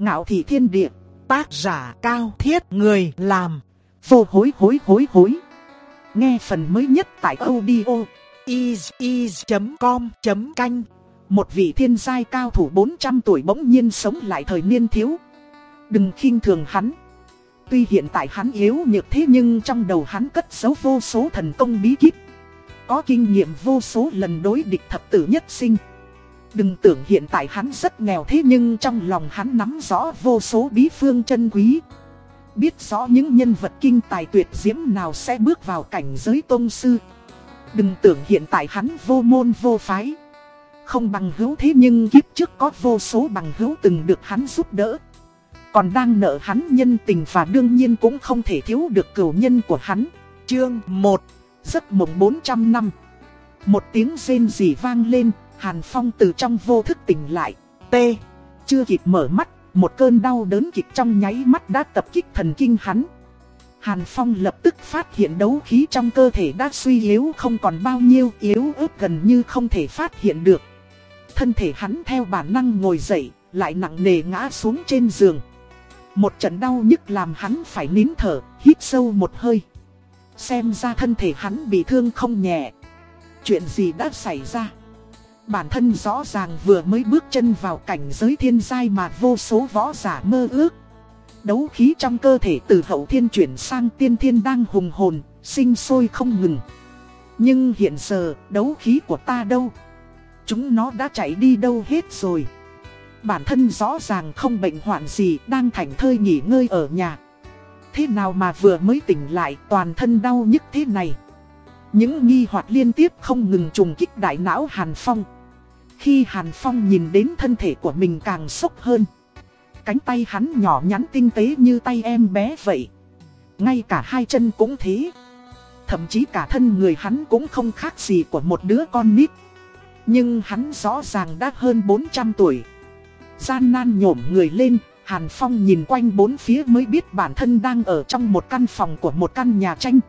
Ngạo thị thiên địa, tác giả cao thiết người làm, vô hối hối hối hối. Nghe phần mới nhất tại audio is.com.canh Một vị thiên giai cao thủ 400 tuổi bỗng nhiên sống lại thời niên thiếu. Đừng khinh thường hắn. Tuy hiện tại hắn yếu nhược thế nhưng trong đầu hắn cất giấu vô số thần công bí kíp. Có kinh nghiệm vô số lần đối địch thập tử nhất sinh. Đừng tưởng hiện tại hắn rất nghèo thế nhưng trong lòng hắn nắm rõ vô số bí phương chân quý. Biết rõ những nhân vật kinh tài tuyệt diễm nào sẽ bước vào cảnh giới tôn sư. Đừng tưởng hiện tại hắn vô môn vô phái. Không bằng hữu thế nhưng kiếp trước có vô số bằng hữu từng được hắn giúp đỡ. Còn đang nợ hắn nhân tình và đương nhiên cũng không thể thiếu được cửu nhân của hắn. Chương 1 Giấc mộng 400 năm Một tiếng rên rỉ vang lên, Hàn Phong từ trong vô thức tỉnh lại. T. Chưa kịp mở mắt, một cơn đau đớn kịch trong nháy mắt đã tập kích thần kinh hắn. Hàn Phong lập tức phát hiện đấu khí trong cơ thể đã suy yếu không còn bao nhiêu yếu ớt gần như không thể phát hiện được. Thân thể hắn theo bản năng ngồi dậy, lại nặng nề ngã xuống trên giường. Một trận đau nhức làm hắn phải nín thở, hít sâu một hơi. Xem ra thân thể hắn bị thương không nhẹ. Chuyện gì đã xảy ra? Bản thân rõ ràng vừa mới bước chân vào cảnh giới thiên giai mà vô số võ giả mơ ước. Đấu khí trong cơ thể từ hậu thiên chuyển sang tiên thiên đang hùng hồn, sinh sôi không ngừng. Nhưng hiện giờ, đấu khí của ta đâu? Chúng nó đã chạy đi đâu hết rồi? Bản thân rõ ràng không bệnh hoạn gì, đang thảnh thơi nghỉ ngơi ở nhà. Thế nào mà vừa mới tỉnh lại toàn thân đau nhức thế này? Những nghi hoặc liên tiếp không ngừng trùng kích đại não Hàn Phong. Khi Hàn Phong nhìn đến thân thể của mình càng sốc hơn. Cánh tay hắn nhỏ nhắn tinh tế như tay em bé vậy. Ngay cả hai chân cũng thế. Thậm chí cả thân người hắn cũng không khác gì của một đứa con nít. Nhưng hắn rõ ràng đã hơn 400 tuổi. Gian nan nhổm người lên, Hàn Phong nhìn quanh bốn phía mới biết bản thân đang ở trong một căn phòng của một căn nhà tranh.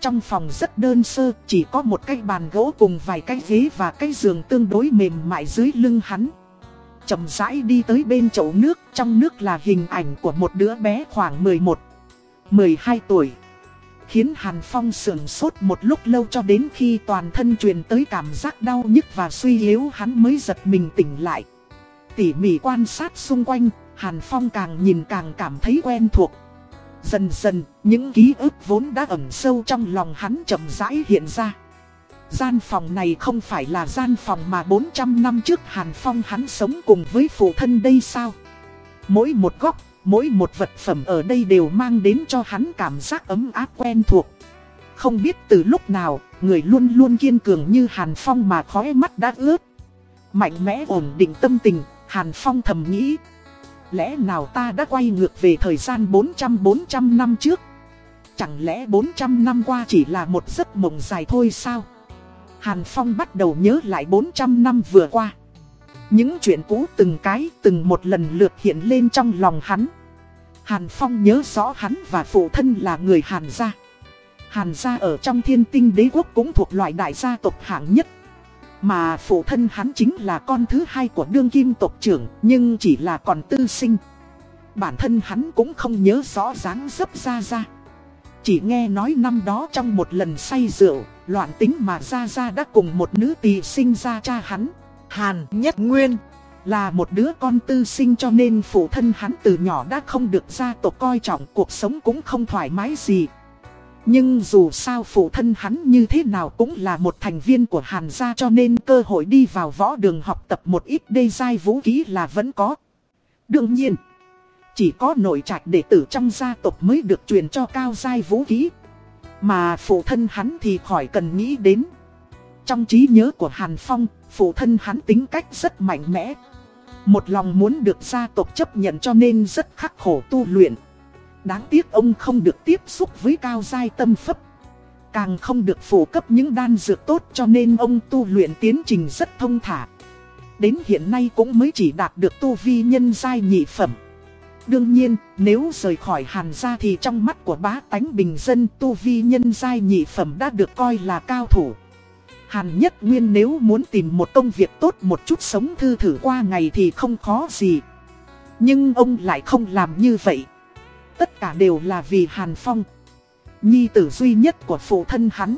Trong phòng rất đơn sơ, chỉ có một cái bàn gỗ cùng vài cái ghế và cái giường tương đối mềm mại dưới lưng hắn. chậm rãi đi tới bên chậu nước, trong nước là hình ảnh của một đứa bé khoảng 11, 12 tuổi. Khiến Hàn Phong sườn sốt một lúc lâu cho đến khi toàn thân truyền tới cảm giác đau nhức và suy yếu hắn mới giật mình tỉnh lại. Tỉ mỉ quan sát xung quanh, Hàn Phong càng nhìn càng cảm thấy quen thuộc. Dần dần, những ký ức vốn đã ẩn sâu trong lòng hắn chậm rãi hiện ra. Gian phòng này không phải là gian phòng mà 400 năm trước Hàn Phong hắn sống cùng với phụ thân đây sao? Mỗi một góc, mỗi một vật phẩm ở đây đều mang đến cho hắn cảm giác ấm áp quen thuộc. Không biết từ lúc nào, người luôn luôn kiên cường như Hàn Phong mà khói mắt đã ướt. Mạnh mẽ ổn định tâm tình, Hàn Phong thầm nghĩ, Lẽ nào ta đã quay ngược về thời gian 400-400 năm trước? Chẳng lẽ 400 năm qua chỉ là một giấc mộng dài thôi sao? Hàn Phong bắt đầu nhớ lại 400 năm vừa qua. Những chuyện cũ từng cái, từng một lần lượt hiện lên trong lòng hắn. Hàn Phong nhớ rõ hắn và phụ thân là người Hàn gia. Hàn gia ở trong thiên tinh đế quốc cũng thuộc loại đại gia tộc hạng nhất. Mà phụ thân hắn chính là con thứ hai của đương kim tộc trưởng nhưng chỉ là còn tư sinh. Bản thân hắn cũng không nhớ rõ dáng dấp ra ra. Chỉ nghe nói năm đó trong một lần say rượu, loạn tính mà ra ra đã cùng một nữ tỳ sinh ra cha hắn. Hàn Nhất Nguyên là một đứa con tư sinh cho nên phụ thân hắn từ nhỏ đã không được gia tộc coi trọng cuộc sống cũng không thoải mái gì. Nhưng dù sao phụ thân hắn như thế nào cũng là một thành viên của Hàn gia cho nên cơ hội đi vào võ đường học tập một ít đê giai vũ khí là vẫn có. Đương nhiên, chỉ có nội trạch đệ tử trong gia tộc mới được truyền cho cao giai vũ khí. Mà phụ thân hắn thì khỏi cần nghĩ đến. Trong trí nhớ của Hàn Phong, phụ thân hắn tính cách rất mạnh mẽ. Một lòng muốn được gia tộc chấp nhận cho nên rất khắc khổ tu luyện. Đáng tiếc ông không được tiếp xúc với cao giai tâm phấp. Càng không được phổ cấp những đan dược tốt cho nên ông tu luyện tiến trình rất thông thả. Đến hiện nay cũng mới chỉ đạt được tu vi nhân giai nhị phẩm. Đương nhiên, nếu rời khỏi hàn gia thì trong mắt của bá tánh bình dân tu vi nhân giai nhị phẩm đã được coi là cao thủ. Hàn Nhất Nguyên nếu muốn tìm một công việc tốt một chút sống thư thử qua ngày thì không khó gì. Nhưng ông lại không làm như vậy. Tất cả đều là vì Hàn Phong. Nhi tử duy nhất của phụ thân hắn.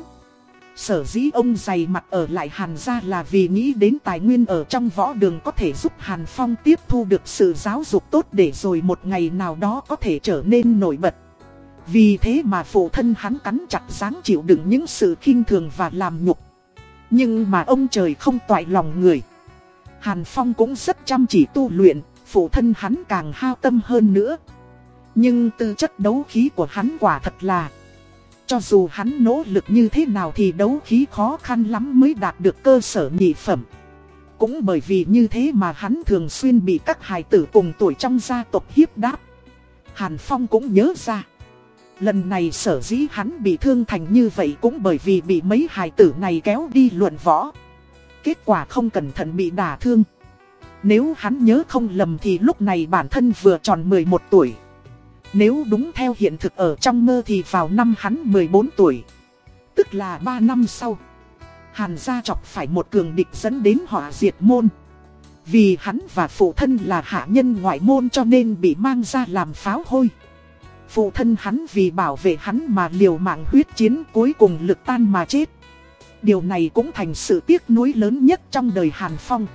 Sở dĩ ông dày mặt ở lại Hàn gia là vì nghĩ đến tài nguyên ở trong võ đường có thể giúp Hàn Phong tiếp thu được sự giáo dục tốt để rồi một ngày nào đó có thể trở nên nổi bật. Vì thế mà phụ thân hắn cắn chặt dáng chịu đựng những sự khinh thường và làm nhục. Nhưng mà ông trời không toại lòng người. Hàn Phong cũng rất chăm chỉ tu luyện, phụ thân hắn càng hao tâm hơn nữa. Nhưng tư chất đấu khí của hắn quả thật là, Cho dù hắn nỗ lực như thế nào thì đấu khí khó khăn lắm mới đạt được cơ sở nhị phẩm. Cũng bởi vì như thế mà hắn thường xuyên bị các hài tử cùng tuổi trong gia tộc hiếp đáp. Hàn Phong cũng nhớ ra, Lần này sở dĩ hắn bị thương thành như vậy cũng bởi vì bị mấy hài tử này kéo đi luận võ. Kết quả không cẩn thận bị đả thương. Nếu hắn nhớ không lầm thì lúc này bản thân vừa tròn 11 tuổi nếu đúng theo hiện thực ở trong mơ thì vào năm hắn 14 tuổi. Tức là 3 năm sau. Hàn gia chọc phải một cường địch dẫn đến họa diệt môn. Vì hắn và phụ thân là hạ nhân ngoại môn cho nên bị mang ra làm pháo hôi. Phụ thân hắn vì bảo vệ hắn mà liều mạng huyết chiến cuối cùng lực tan mà chết. Điều này cũng thành sự tiếc nuối lớn nhất trong đời Hàn Phong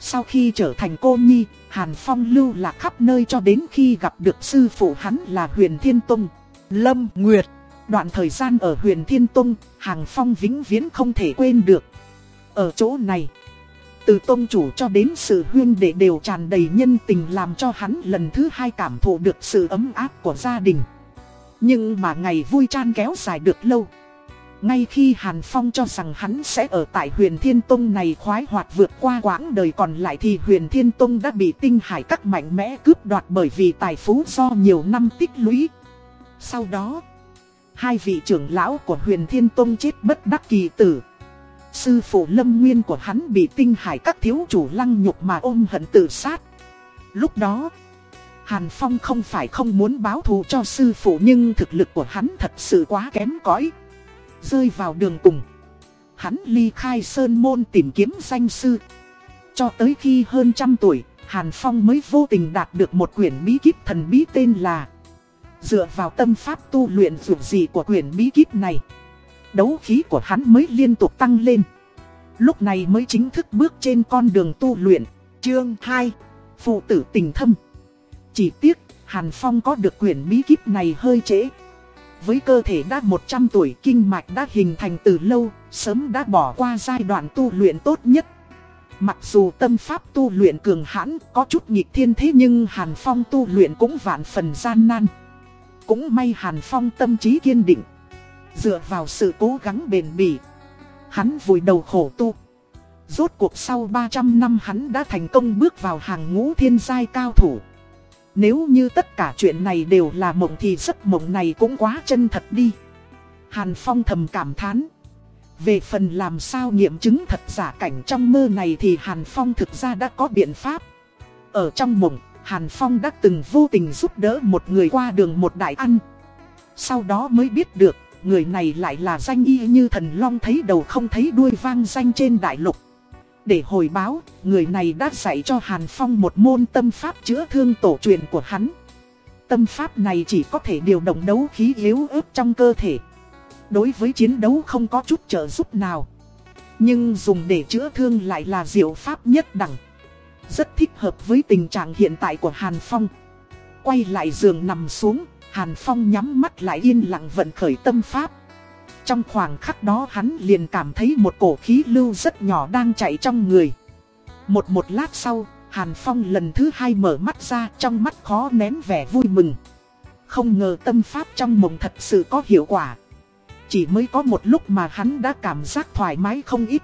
sau khi trở thành cô nhi, Hàn Phong lưu lạc khắp nơi cho đến khi gặp được sư phụ hắn là Huyền Thiên Tông, Lâm Nguyệt. Đoạn thời gian ở Huyền Thiên Tông, hàn Phong vĩnh viễn không thể quên được. Ở chỗ này, từ tông chủ cho đến sự huyên đệ đều tràn đầy nhân tình làm cho hắn lần thứ hai cảm thụ được sự ấm áp của gia đình. Nhưng mà ngày vui chan kéo dài được lâu. Ngay khi Hàn Phong cho rằng hắn sẽ ở tại huyền Thiên Tông này khoái hoạt vượt qua quãng đời còn lại thì huyền Thiên Tông đã bị tinh hải các mạnh mẽ cướp đoạt bởi vì tài phú do nhiều năm tích lũy. Sau đó, hai vị trưởng lão của huyền Thiên Tông chết bất đắc kỳ tử. Sư phụ lâm nguyên của hắn bị tinh hải các thiếu chủ lăng nhục mà ôm hận tự sát. Lúc đó, Hàn Phong không phải không muốn báo thù cho sư phụ nhưng thực lực của hắn thật sự quá kém cỏi rơi vào đường cùng. Hắn ly khai sơn môn tìm kiếm danh sư. Cho tới khi hơn trăm tuổi, Hàn Phong mới vô tình đạt được một quyển bí kíp thần bí tên là Dựa vào tâm pháp tu luyện dù gì của quyển bí kíp này. Đấu khí của hắn mới liên tục tăng lên. Lúc này mới chính thức bước trên con đường tu luyện. Chương 2 Phụ tử tình thâm. Chỉ tiếc Hàn Phong có được quyển bí kíp này hơi trễ với cơ thể đã 100 tuổi kinh mạch đã hình thành từ lâu, sớm đã bỏ qua giai đoạn tu luyện tốt nhất. Mặc dù tâm pháp tu luyện cường hãn có chút nghịch thiên thế nhưng Hàn Phong tu luyện cũng vạn phần gian nan. Cũng may Hàn Phong tâm trí kiên định. Dựa vào sự cố gắng bền bỉ. Hắn vùi đầu khổ tu. Rốt cuộc sau 300 năm hắn đã thành công bước vào hàng ngũ thiên giai cao thủ. Nếu như tất cả chuyện này đều là mộng thì giấc mộng này cũng quá chân thật đi. Hàn Phong thầm cảm thán. Về phần làm sao nghiệm chứng thật giả cảnh trong mơ này thì Hàn Phong thực ra đã có biện pháp. Ở trong mộng, Hàn Phong đã từng vô tình giúp đỡ một người qua đường một đại ăn. Sau đó mới biết được, người này lại là danh y như thần long thấy đầu không thấy đuôi vang danh trên đại lục. Để hồi báo, người này đã dạy cho Hàn Phong một môn tâm pháp chữa thương tổ truyền của hắn. Tâm pháp này chỉ có thể điều động đấu khí yếu ớt trong cơ thể. Đối với chiến đấu không có chút trợ giúp nào. Nhưng dùng để chữa thương lại là diệu pháp nhất đẳng. Rất thích hợp với tình trạng hiện tại của Hàn Phong. Quay lại giường nằm xuống, Hàn Phong nhắm mắt lại yên lặng vận khởi tâm pháp. Trong khoảng khắc đó hắn liền cảm thấy một cổ khí lưu rất nhỏ đang chạy trong người. Một một lát sau, Hàn Phong lần thứ hai mở mắt ra trong mắt khó nén vẻ vui mừng. Không ngờ tâm pháp trong mộng thật sự có hiệu quả. Chỉ mới có một lúc mà hắn đã cảm giác thoải mái không ít.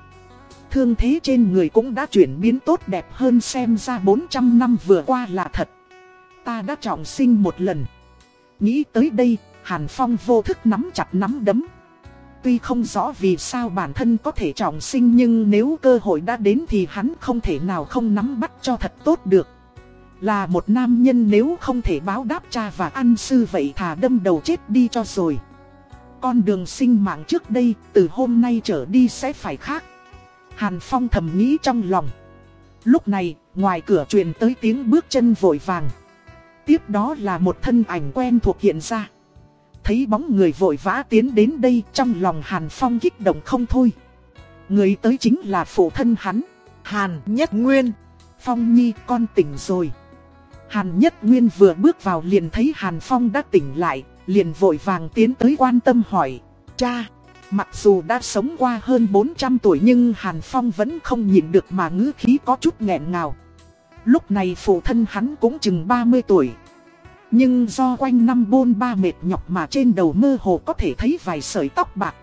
Thương thế trên người cũng đã chuyển biến tốt đẹp hơn xem ra 400 năm vừa qua là thật. Ta đã trọng sinh một lần. Nghĩ tới đây, Hàn Phong vô thức nắm chặt nắm đấm. Tuy không rõ vì sao bản thân có thể trọng sinh nhưng nếu cơ hội đã đến thì hắn không thể nào không nắm bắt cho thật tốt được. Là một nam nhân nếu không thể báo đáp cha và ăn sư vậy thà đâm đầu chết đi cho rồi. Con đường sinh mạng trước đây từ hôm nay trở đi sẽ phải khác. Hàn Phong thầm nghĩ trong lòng. Lúc này, ngoài cửa truyền tới tiếng bước chân vội vàng. Tiếp đó là một thân ảnh quen thuộc hiện ra. Thấy bóng người vội vã tiến đến đây trong lòng Hàn Phong kích động không thôi. Người tới chính là phụ thân hắn, Hàn Nhất Nguyên. Phong Nhi con tỉnh rồi. Hàn Nhất Nguyên vừa bước vào liền thấy Hàn Phong đã tỉnh lại, liền vội vàng tiến tới quan tâm hỏi. Cha, mặc dù đã sống qua hơn 400 tuổi nhưng Hàn Phong vẫn không nhịn được mà ngữ khí có chút nghẹn ngào. Lúc này phụ thân hắn cũng chừng 30 tuổi. Nhưng do quanh năm bôn ba mệt nhọc mà trên đầu mơ hồ có thể thấy vài sợi tóc bạc.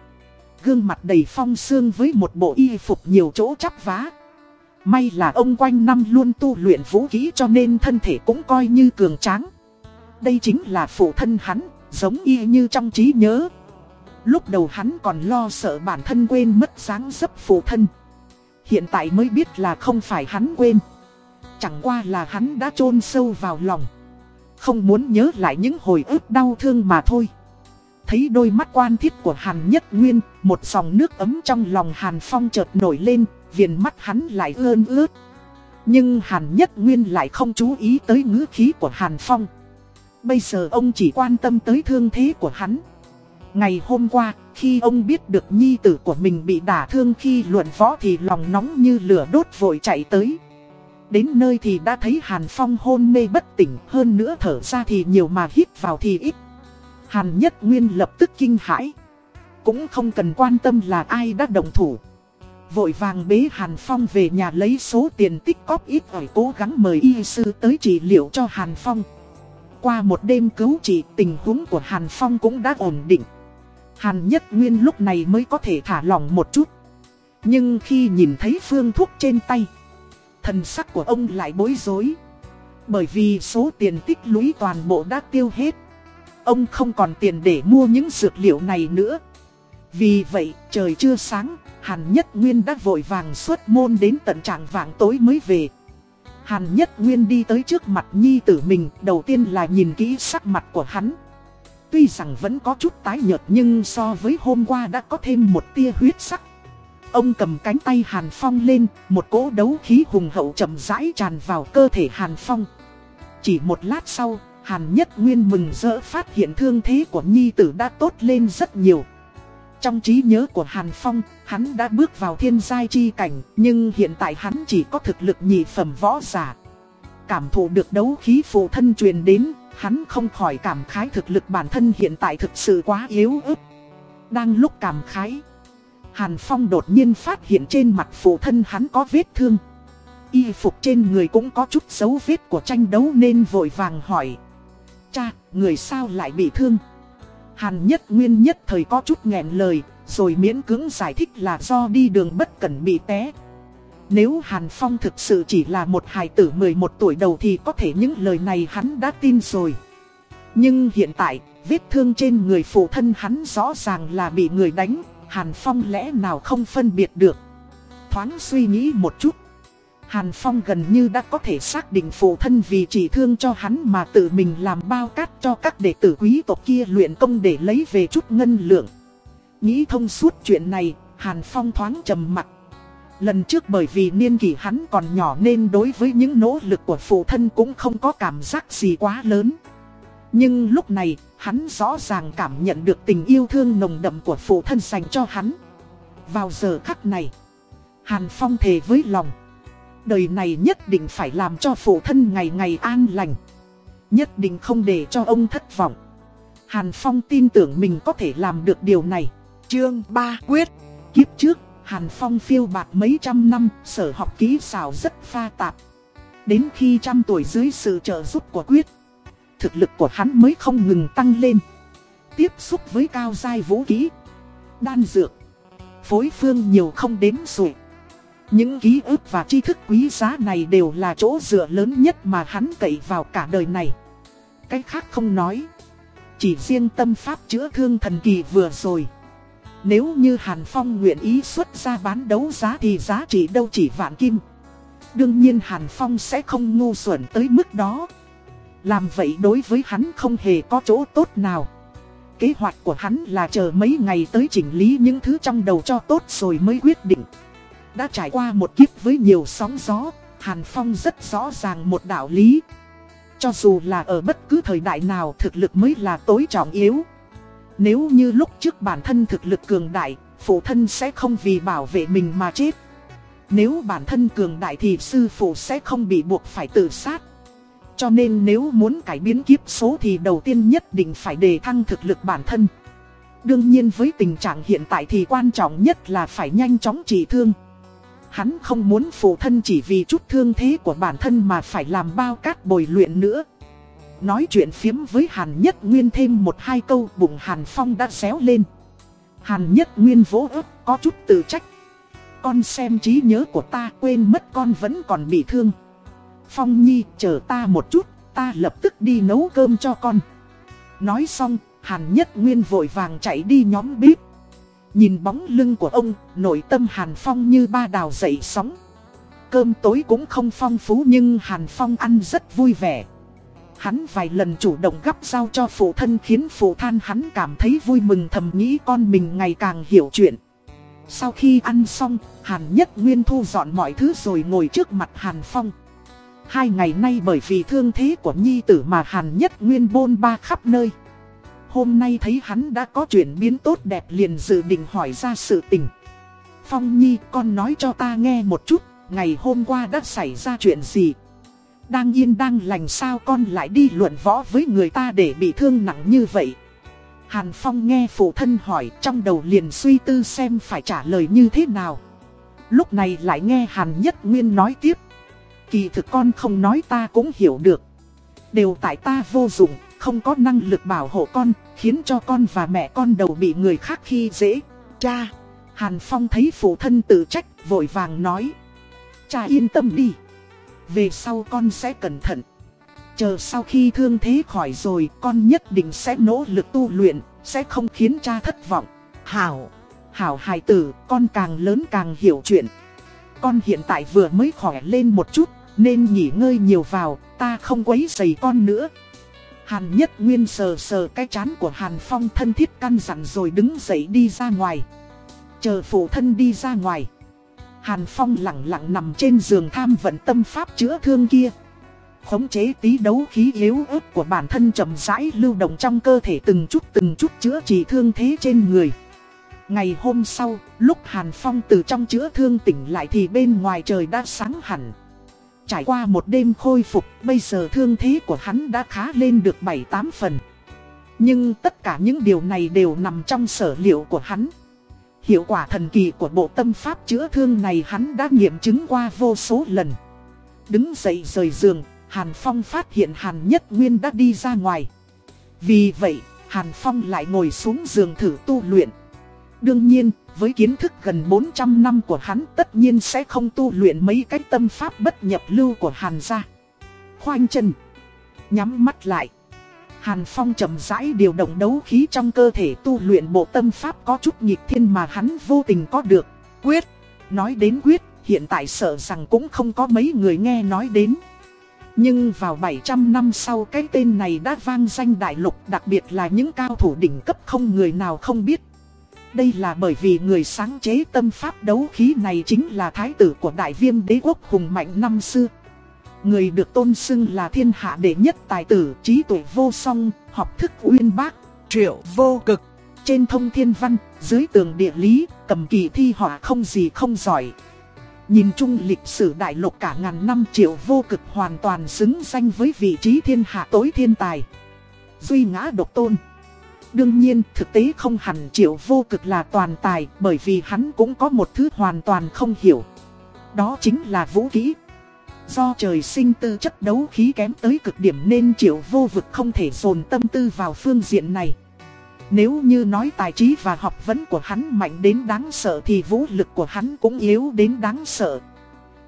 Gương mặt đầy phong sương với một bộ y phục nhiều chỗ chắp vá. May là ông quanh năm luôn tu luyện vũ khí cho nên thân thể cũng coi như cường tráng. Đây chính là phụ thân hắn, giống y như trong trí nhớ. Lúc đầu hắn còn lo sợ bản thân quên mất dáng dấp phụ thân. Hiện tại mới biết là không phải hắn quên. Chẳng qua là hắn đã chôn sâu vào lòng. Không muốn nhớ lại những hồi ức đau thương mà thôi. Thấy đôi mắt quan thiết của Hàn Nhất Nguyên, một dòng nước ấm trong lòng Hàn Phong chợt nổi lên, viền mắt hắn lại ơn ướt. Nhưng Hàn Nhất Nguyên lại không chú ý tới ngữ khí của Hàn Phong. Bây giờ ông chỉ quan tâm tới thương thế của hắn. Ngày hôm qua, khi ông biết được nhi tử của mình bị đả thương khi luận võ thì lòng nóng như lửa đốt vội chạy tới. Đến nơi thì đã thấy Hàn Phong hôn mê bất tỉnh hơn nữa thở ra thì nhiều mà hít vào thì ít. Hàn Nhất Nguyên lập tức kinh hãi. Cũng không cần quan tâm là ai đã đồng thủ. Vội vàng bế Hàn Phong về nhà lấy số tiền tích cóp ít ỏi cố gắng mời y sư tới trị liệu cho Hàn Phong. Qua một đêm cứu trị tình huống của Hàn Phong cũng đã ổn định. Hàn Nhất Nguyên lúc này mới có thể thả lỏng một chút. Nhưng khi nhìn thấy phương thuốc trên tay, thần sắc của ông lại bối rối. Bởi vì số tiền tích lũy toàn bộ đã tiêu hết. Ông không còn tiền để mua những dược liệu này nữa. Vì vậy, trời chưa sáng, Hàn Nhất Nguyên đã vội vàng xuất môn đến tận trạng vạng tối mới về. Hàn Nhất Nguyên đi tới trước mặt nhi tử mình, đầu tiên là nhìn kỹ sắc mặt của hắn. Tuy rằng vẫn có chút tái nhợt nhưng so với hôm qua đã có thêm một tia huyết sắc. Ông cầm cánh tay Hàn Phong lên, một cỗ đấu khí hùng hậu chậm rãi tràn vào cơ thể Hàn Phong. Chỉ một lát sau, Hàn Nhất Nguyên mừng rỡ phát hiện thương thế của Nhi Tử đã tốt lên rất nhiều. Trong trí nhớ của Hàn Phong, hắn đã bước vào thiên giai chi cảnh, nhưng hiện tại hắn chỉ có thực lực nhị phẩm võ giả. Cảm thụ được đấu khí phụ thân truyền đến, hắn không khỏi cảm khái thực lực bản thân hiện tại thực sự quá yếu ớt. Đang lúc cảm khái, Hàn Phong đột nhiên phát hiện trên mặt phụ thân hắn có vết thương. Y phục trên người cũng có chút dấu vết của tranh đấu nên vội vàng hỏi. Cha, người sao lại bị thương? Hàn nhất nguyên nhất thời có chút nghẹn lời, rồi miễn cưỡng giải thích là do đi đường bất cẩn bị té. Nếu Hàn Phong thực sự chỉ là một hài tử 11 tuổi đầu thì có thể những lời này hắn đã tin rồi. Nhưng hiện tại, vết thương trên người phụ thân hắn rõ ràng là bị người đánh, Hàn Phong lẽ nào không phân biệt được. Thoáng suy nghĩ một chút. Hàn Phong gần như đã có thể xác định phụ thân vì chỉ thương cho hắn mà tự mình làm bao cát cho các đệ tử quý tộc kia luyện công để lấy về chút ngân lượng. Nghĩ thông suốt chuyện này, Hàn Phong thoáng trầm mặt. Lần trước bởi vì niên kỷ hắn còn nhỏ nên đối với những nỗ lực của phụ thân cũng không có cảm giác gì quá lớn. Nhưng lúc này, hắn rõ ràng cảm nhận được tình yêu thương nồng đậm của phụ thân dành cho hắn. Vào giờ khắc này, Hàn Phong thề với lòng. Đời này nhất định phải làm cho phụ thân ngày ngày an lành. Nhất định không để cho ông thất vọng. Hàn Phong tin tưởng mình có thể làm được điều này. Chương 3 Quyết Kiếp trước, Hàn Phong phiêu bạt mấy trăm năm, sở học ký xảo rất pha tạp. Đến khi trăm tuổi dưới sự trợ giúp của Quyết, thực lực của hắn mới không ngừng tăng lên. Tiếp xúc với cao giai vũ khí, đan dược, phối phương nhiều không đếm xuể. Những ký ức và tri thức quý giá này đều là chỗ dựa lớn nhất mà hắn cậy vào cả đời này. Cách khác không nói. Chỉ riêng tâm pháp chữa thương thần kỳ vừa rồi. Nếu như Hàn Phong nguyện ý xuất ra bán đấu giá thì giá trị đâu chỉ vạn kim. Đương nhiên Hàn Phong sẽ không ngu xuẩn tới mức đó. Làm vậy đối với hắn không hề có chỗ tốt nào. Kế hoạch của hắn là chờ mấy ngày tới chỉnh lý những thứ trong đầu cho tốt rồi mới quyết định. Đã trải qua một kiếp với nhiều sóng gió, Hàn Phong rất rõ ràng một đạo lý. Cho dù là ở bất cứ thời đại nào thực lực mới là tối trọng yếu. Nếu như lúc trước bản thân thực lực cường đại, phụ thân sẽ không vì bảo vệ mình mà chết. Nếu bản thân cường đại thì sư phụ sẽ không bị buộc phải tự sát. Cho nên nếu muốn cải biến kiếp số thì đầu tiên nhất định phải đề thăng thực lực bản thân. Đương nhiên với tình trạng hiện tại thì quan trọng nhất là phải nhanh chóng trị thương. Hắn không muốn phụ thân chỉ vì chút thương thế của bản thân mà phải làm bao cát bồi luyện nữa. Nói chuyện phiếm với Hàn Nhất Nguyên thêm một hai câu, bụng Hàn Phong đã xéo lên. Hàn Nhất Nguyên vỗ ớt có chút tự trách. Con xem trí nhớ của ta, quên mất con vẫn còn bị thương. Phong Nhi chờ ta một chút, ta lập tức đi nấu cơm cho con. Nói xong, Hàn Nhất Nguyên vội vàng chạy đi nhóm bếp. Nhìn bóng lưng của ông, nội tâm Hàn Phong như ba đào dậy sóng. Cơm tối cũng không phong phú nhưng Hàn Phong ăn rất vui vẻ. Hắn vài lần chủ động gắp rau cho phụ thân khiến phụ than hắn cảm thấy vui mừng thầm nghĩ con mình ngày càng hiểu chuyện. Sau khi ăn xong, Hàn Nhất Nguyên thu dọn mọi thứ rồi ngồi trước mặt Hàn Phong. Hai ngày nay bởi vì thương thế của Nhi tử mà Hàn Nhất Nguyên bôn ba khắp nơi. Hôm nay thấy hắn đã có chuyển biến tốt đẹp liền dự định hỏi ra sự tình. Phong Nhi con nói cho ta nghe một chút, ngày hôm qua đã xảy ra chuyện gì? Đang yên đang lành sao con lại đi luận võ với người ta để bị thương nặng như vậy? Hàn Phong nghe phụ thân hỏi trong đầu liền suy tư xem phải trả lời như thế nào. Lúc này lại nghe Hàn Nhất Nguyên nói tiếp. Kỳ thực con không nói ta cũng hiểu được. Đều tại ta vô dụng, không có năng lực bảo hộ con, khiến cho con và mẹ con đầu bị người khác khi dễ. Cha, Hàn Phong thấy phụ thân tự trách, vội vàng nói. Cha yên tâm đi. Về sau con sẽ cẩn thận. Chờ sau khi thương thế khỏi rồi, con nhất định sẽ nỗ lực tu luyện, sẽ không khiến cha thất vọng. Hảo, Hảo hài tử, con càng lớn càng hiểu chuyện. Con hiện tại vừa mới khỏe lên một chút, nên nghỉ ngơi nhiều vào, ta không quấy rầy con nữa. Hàn Nhất Nguyên sờ sờ cái chán của Hàn Phong thân thiết căn dặn rồi đứng dậy đi ra ngoài. Chờ phụ thân đi ra ngoài. Hàn Phong lặng lặng nằm trên giường tham vận tâm pháp chữa thương kia. Khống chế tí đấu khí yếu ớt của bản thân chậm rãi lưu động trong cơ thể từng chút từng chút chữa trị thương thế trên người. Ngày hôm sau, lúc Hàn Phong từ trong chữa thương tỉnh lại thì bên ngoài trời đã sáng hẳn. Trải qua một đêm khôi phục, bây giờ thương thế của hắn đã khá lên được 7-8 phần. Nhưng tất cả những điều này đều nằm trong sở liệu của hắn. Hiệu quả thần kỳ của bộ tâm pháp chữa thương này hắn đã nghiệm chứng qua vô số lần. Đứng dậy rời giường, Hàn Phong phát hiện Hàn Nhất Nguyên đã đi ra ngoài. Vì vậy, Hàn Phong lại ngồi xuống giường thử tu luyện. Đương nhiên, với kiến thức gần 400 năm của hắn tất nhiên sẽ không tu luyện mấy cái tâm pháp bất nhập lưu của Hàn gia. Khoanh chân, nhắm mắt lại. Hàn Phong chậm rãi điều động đấu khí trong cơ thể tu luyện bộ tâm pháp có chút nhịp thiên mà hắn vô tình có được. Quyết, nói đến quyết, hiện tại sợ rằng cũng không có mấy người nghe nói đến. Nhưng vào 700 năm sau cái tên này đã vang danh đại lục đặc biệt là những cao thủ đỉnh cấp không người nào không biết. Đây là bởi vì người sáng chế tâm pháp đấu khí này chính là thái tử của đại viêm đế quốc hùng mạnh năm xưa. Người được tôn xưng là thiên hạ đệ nhất tài tử trí tuệ vô song, học thức uyên bác, triệu vô cực. Trên thông thiên văn, dưới tường địa lý, cầm kỳ thi họa không gì không giỏi. Nhìn chung lịch sử đại lục cả ngàn năm triệu vô cực hoàn toàn xứng danh với vị trí thiên hạ tối thiên tài. Duy ngã độc tôn. Đương nhiên, thực tế không hẳn triệu vô cực là toàn tài, bởi vì hắn cũng có một thứ hoàn toàn không hiểu. Đó chính là vũ kỹ. Do trời sinh tư chất đấu khí kém tới cực điểm nên triệu vô vực không thể dồn tâm tư vào phương diện này. Nếu như nói tài trí và học vấn của hắn mạnh đến đáng sợ thì vũ lực của hắn cũng yếu đến đáng sợ.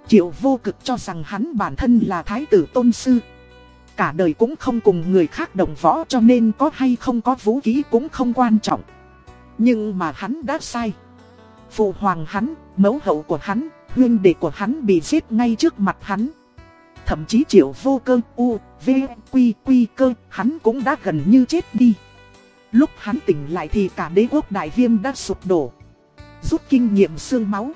Triệu vô cực cho rằng hắn bản thân là thái tử tôn sư. Cả đời cũng không cùng người khác đồng võ cho nên có hay không có vũ khí cũng không quan trọng. Nhưng mà hắn đã sai. Phụ hoàng hắn, mẫu hậu của hắn, huyên đệ của hắn bị giết ngay trước mặt hắn. Thậm chí triệu vô cơ, u, v, quy, quy cơ, hắn cũng đã gần như chết đi. Lúc hắn tỉnh lại thì cả đế quốc đại viêm đã sụp đổ. Rút kinh nghiệm xương máu.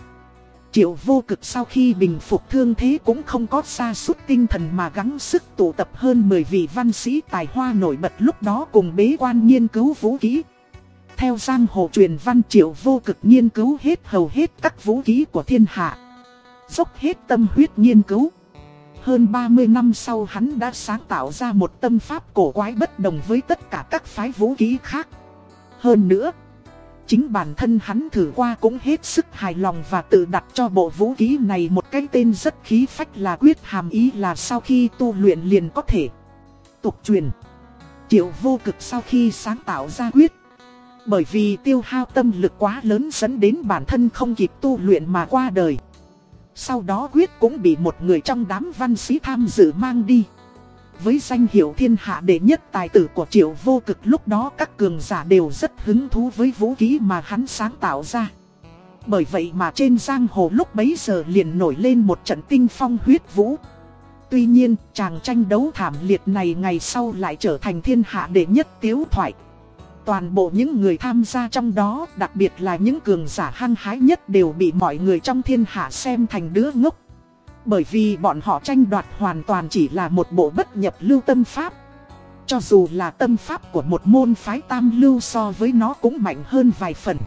Triệu vô cực sau khi bình phục thương thế cũng không có xa suốt tinh thần mà gắng sức tụ tập hơn 10 vị văn sĩ tài hoa nổi bật lúc đó cùng bế quan nghiên cứu vũ khí. Theo giang hồ truyền văn triệu vô cực nghiên cứu hết hầu hết các vũ khí của thiên hạ. Dốc hết tâm huyết nghiên cứu. Hơn 30 năm sau hắn đã sáng tạo ra một tâm pháp cổ quái bất đồng với tất cả các phái vũ khí khác. Hơn nữa, chính bản thân hắn thử qua cũng hết sức hài lòng và tự đặt cho bộ vũ khí này một cái tên rất khí phách là quyết hàm ý là sau khi tu luyện liền có thể tục truyền. Triệu vô cực sau khi sáng tạo ra quyết. Bởi vì tiêu hao tâm lực quá lớn dẫn đến bản thân không kịp tu luyện mà qua đời. Sau đó quyết cũng bị một người trong đám văn sĩ tham dự mang đi. Với danh hiệu thiên hạ đệ nhất tài tử của triệu vô cực lúc đó các cường giả đều rất hứng thú với vũ khí mà hắn sáng tạo ra. Bởi vậy mà trên giang hồ lúc bấy giờ liền nổi lên một trận tinh phong huyết vũ. Tuy nhiên, chàng tranh đấu thảm liệt này ngày sau lại trở thành thiên hạ đệ nhất tiếu thoại. Toàn bộ những người tham gia trong đó, đặc biệt là những cường giả hăng hái nhất đều bị mọi người trong thiên hạ xem thành đứa ngốc. Bởi vì bọn họ tranh đoạt hoàn toàn chỉ là một bộ bất nhập lưu tâm pháp. Cho dù là tâm pháp của một môn phái tam lưu so với nó cũng mạnh hơn vài phần.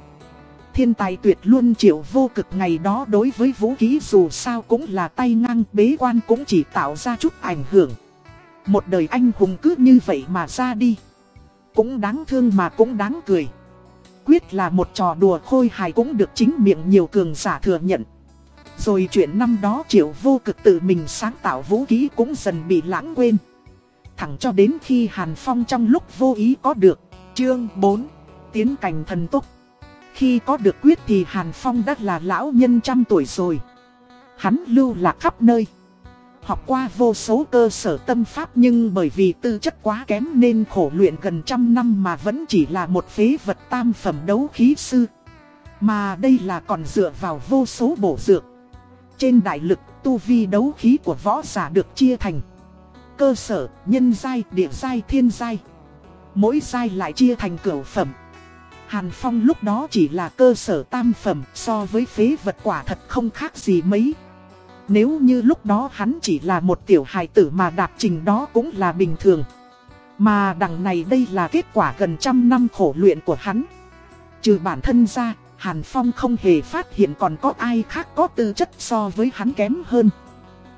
Thiên tài tuyệt luôn chịu vô cực ngày đó đối với vũ khí dù sao cũng là tay ngang, bế quan cũng chỉ tạo ra chút ảnh hưởng. Một đời anh hùng cứ như vậy mà ra đi. Cũng đáng thương mà cũng đáng cười. Quyết là một trò đùa khôi hài cũng được chính miệng nhiều cường giả thừa nhận. Rồi chuyện năm đó triệu vô cực tự mình sáng tạo vũ khí cũng dần bị lãng quên. Thẳng cho đến khi Hàn Phong trong lúc vô ý có được. Chương 4. Tiến cảnh thần tốc. Khi có được quyết thì Hàn Phong đã là lão nhân trăm tuổi rồi. Hắn lưu lạc khắp nơi. Học qua vô số cơ sở tâm pháp nhưng bởi vì tư chất quá kém nên khổ luyện gần trăm năm mà vẫn chỉ là một phế vật tam phẩm đấu khí sư. Mà đây là còn dựa vào vô số bổ dược. Trên đại lực, tu vi đấu khí của võ giả được chia thành cơ sở, nhân giai, địa giai, thiên giai. Mỗi giai lại chia thành cửu phẩm. Hàn Phong lúc đó chỉ là cơ sở tam phẩm so với phế vật quả thật không khác gì mấy. Nếu như lúc đó hắn chỉ là một tiểu hài tử mà đạt trình đó cũng là bình thường. Mà đằng này đây là kết quả gần trăm năm khổ luyện của hắn. Trừ bản thân ra, Hàn Phong không hề phát hiện còn có ai khác có tư chất so với hắn kém hơn.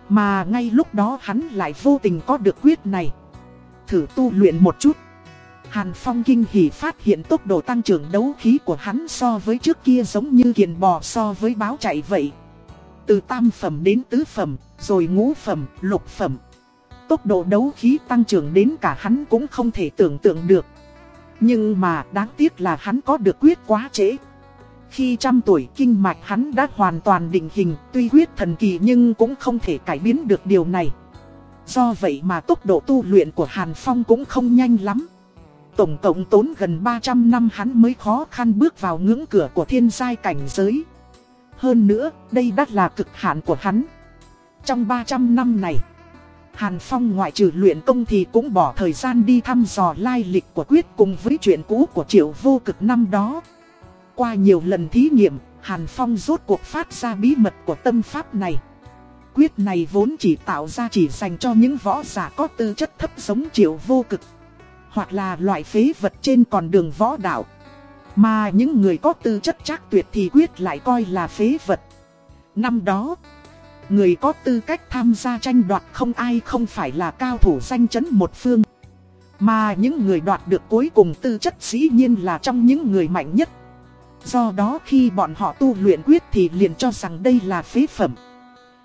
Mà ngay lúc đó hắn lại vô tình có được quyết này. Thử tu luyện một chút. Hàn Phong kinh hỉ phát hiện tốc độ tăng trưởng đấu khí của hắn so với trước kia giống như kiền bò so với báo chạy vậy. Từ tam phẩm đến tứ phẩm, rồi ngũ phẩm, lục phẩm. Tốc độ đấu khí tăng trưởng đến cả hắn cũng không thể tưởng tượng được. Nhưng mà đáng tiếc là hắn có được quyết quá trễ. Khi trăm tuổi kinh mạch hắn đã hoàn toàn định hình, tuy huyết thần kỳ nhưng cũng không thể cải biến được điều này. Do vậy mà tốc độ tu luyện của Hàn Phong cũng không nhanh lắm. Tổng cộng tốn gần 300 năm hắn mới khó khăn bước vào ngưỡng cửa của thiên giai cảnh giới. Hơn nữa, đây đã là cực hạn của hắn. Trong 300 năm này, Hàn Phong ngoại trừ luyện công thì cũng bỏ thời gian đi thăm dò lai lịch của quyết cùng với chuyện cũ của triệu vô cực năm đó. Qua nhiều lần thí nghiệm, Hàn Phong rốt cuộc phát ra bí mật của tâm pháp này. Quyết này vốn chỉ tạo ra chỉ dành cho những võ giả có tư chất thấp giống triệu vô cực. Hoặc là loại phế vật trên con đường võ đạo. Mà những người có tư chất chắc tuyệt thì quyết lại coi là phế vật. Năm đó, người có tư cách tham gia tranh đoạt không ai không phải là cao thủ danh chấn một phương. Mà những người đoạt được cuối cùng tư chất dĩ nhiên là trong những người mạnh nhất. Do đó khi bọn họ tu luyện quyết thì liền cho rằng đây là phế phẩm.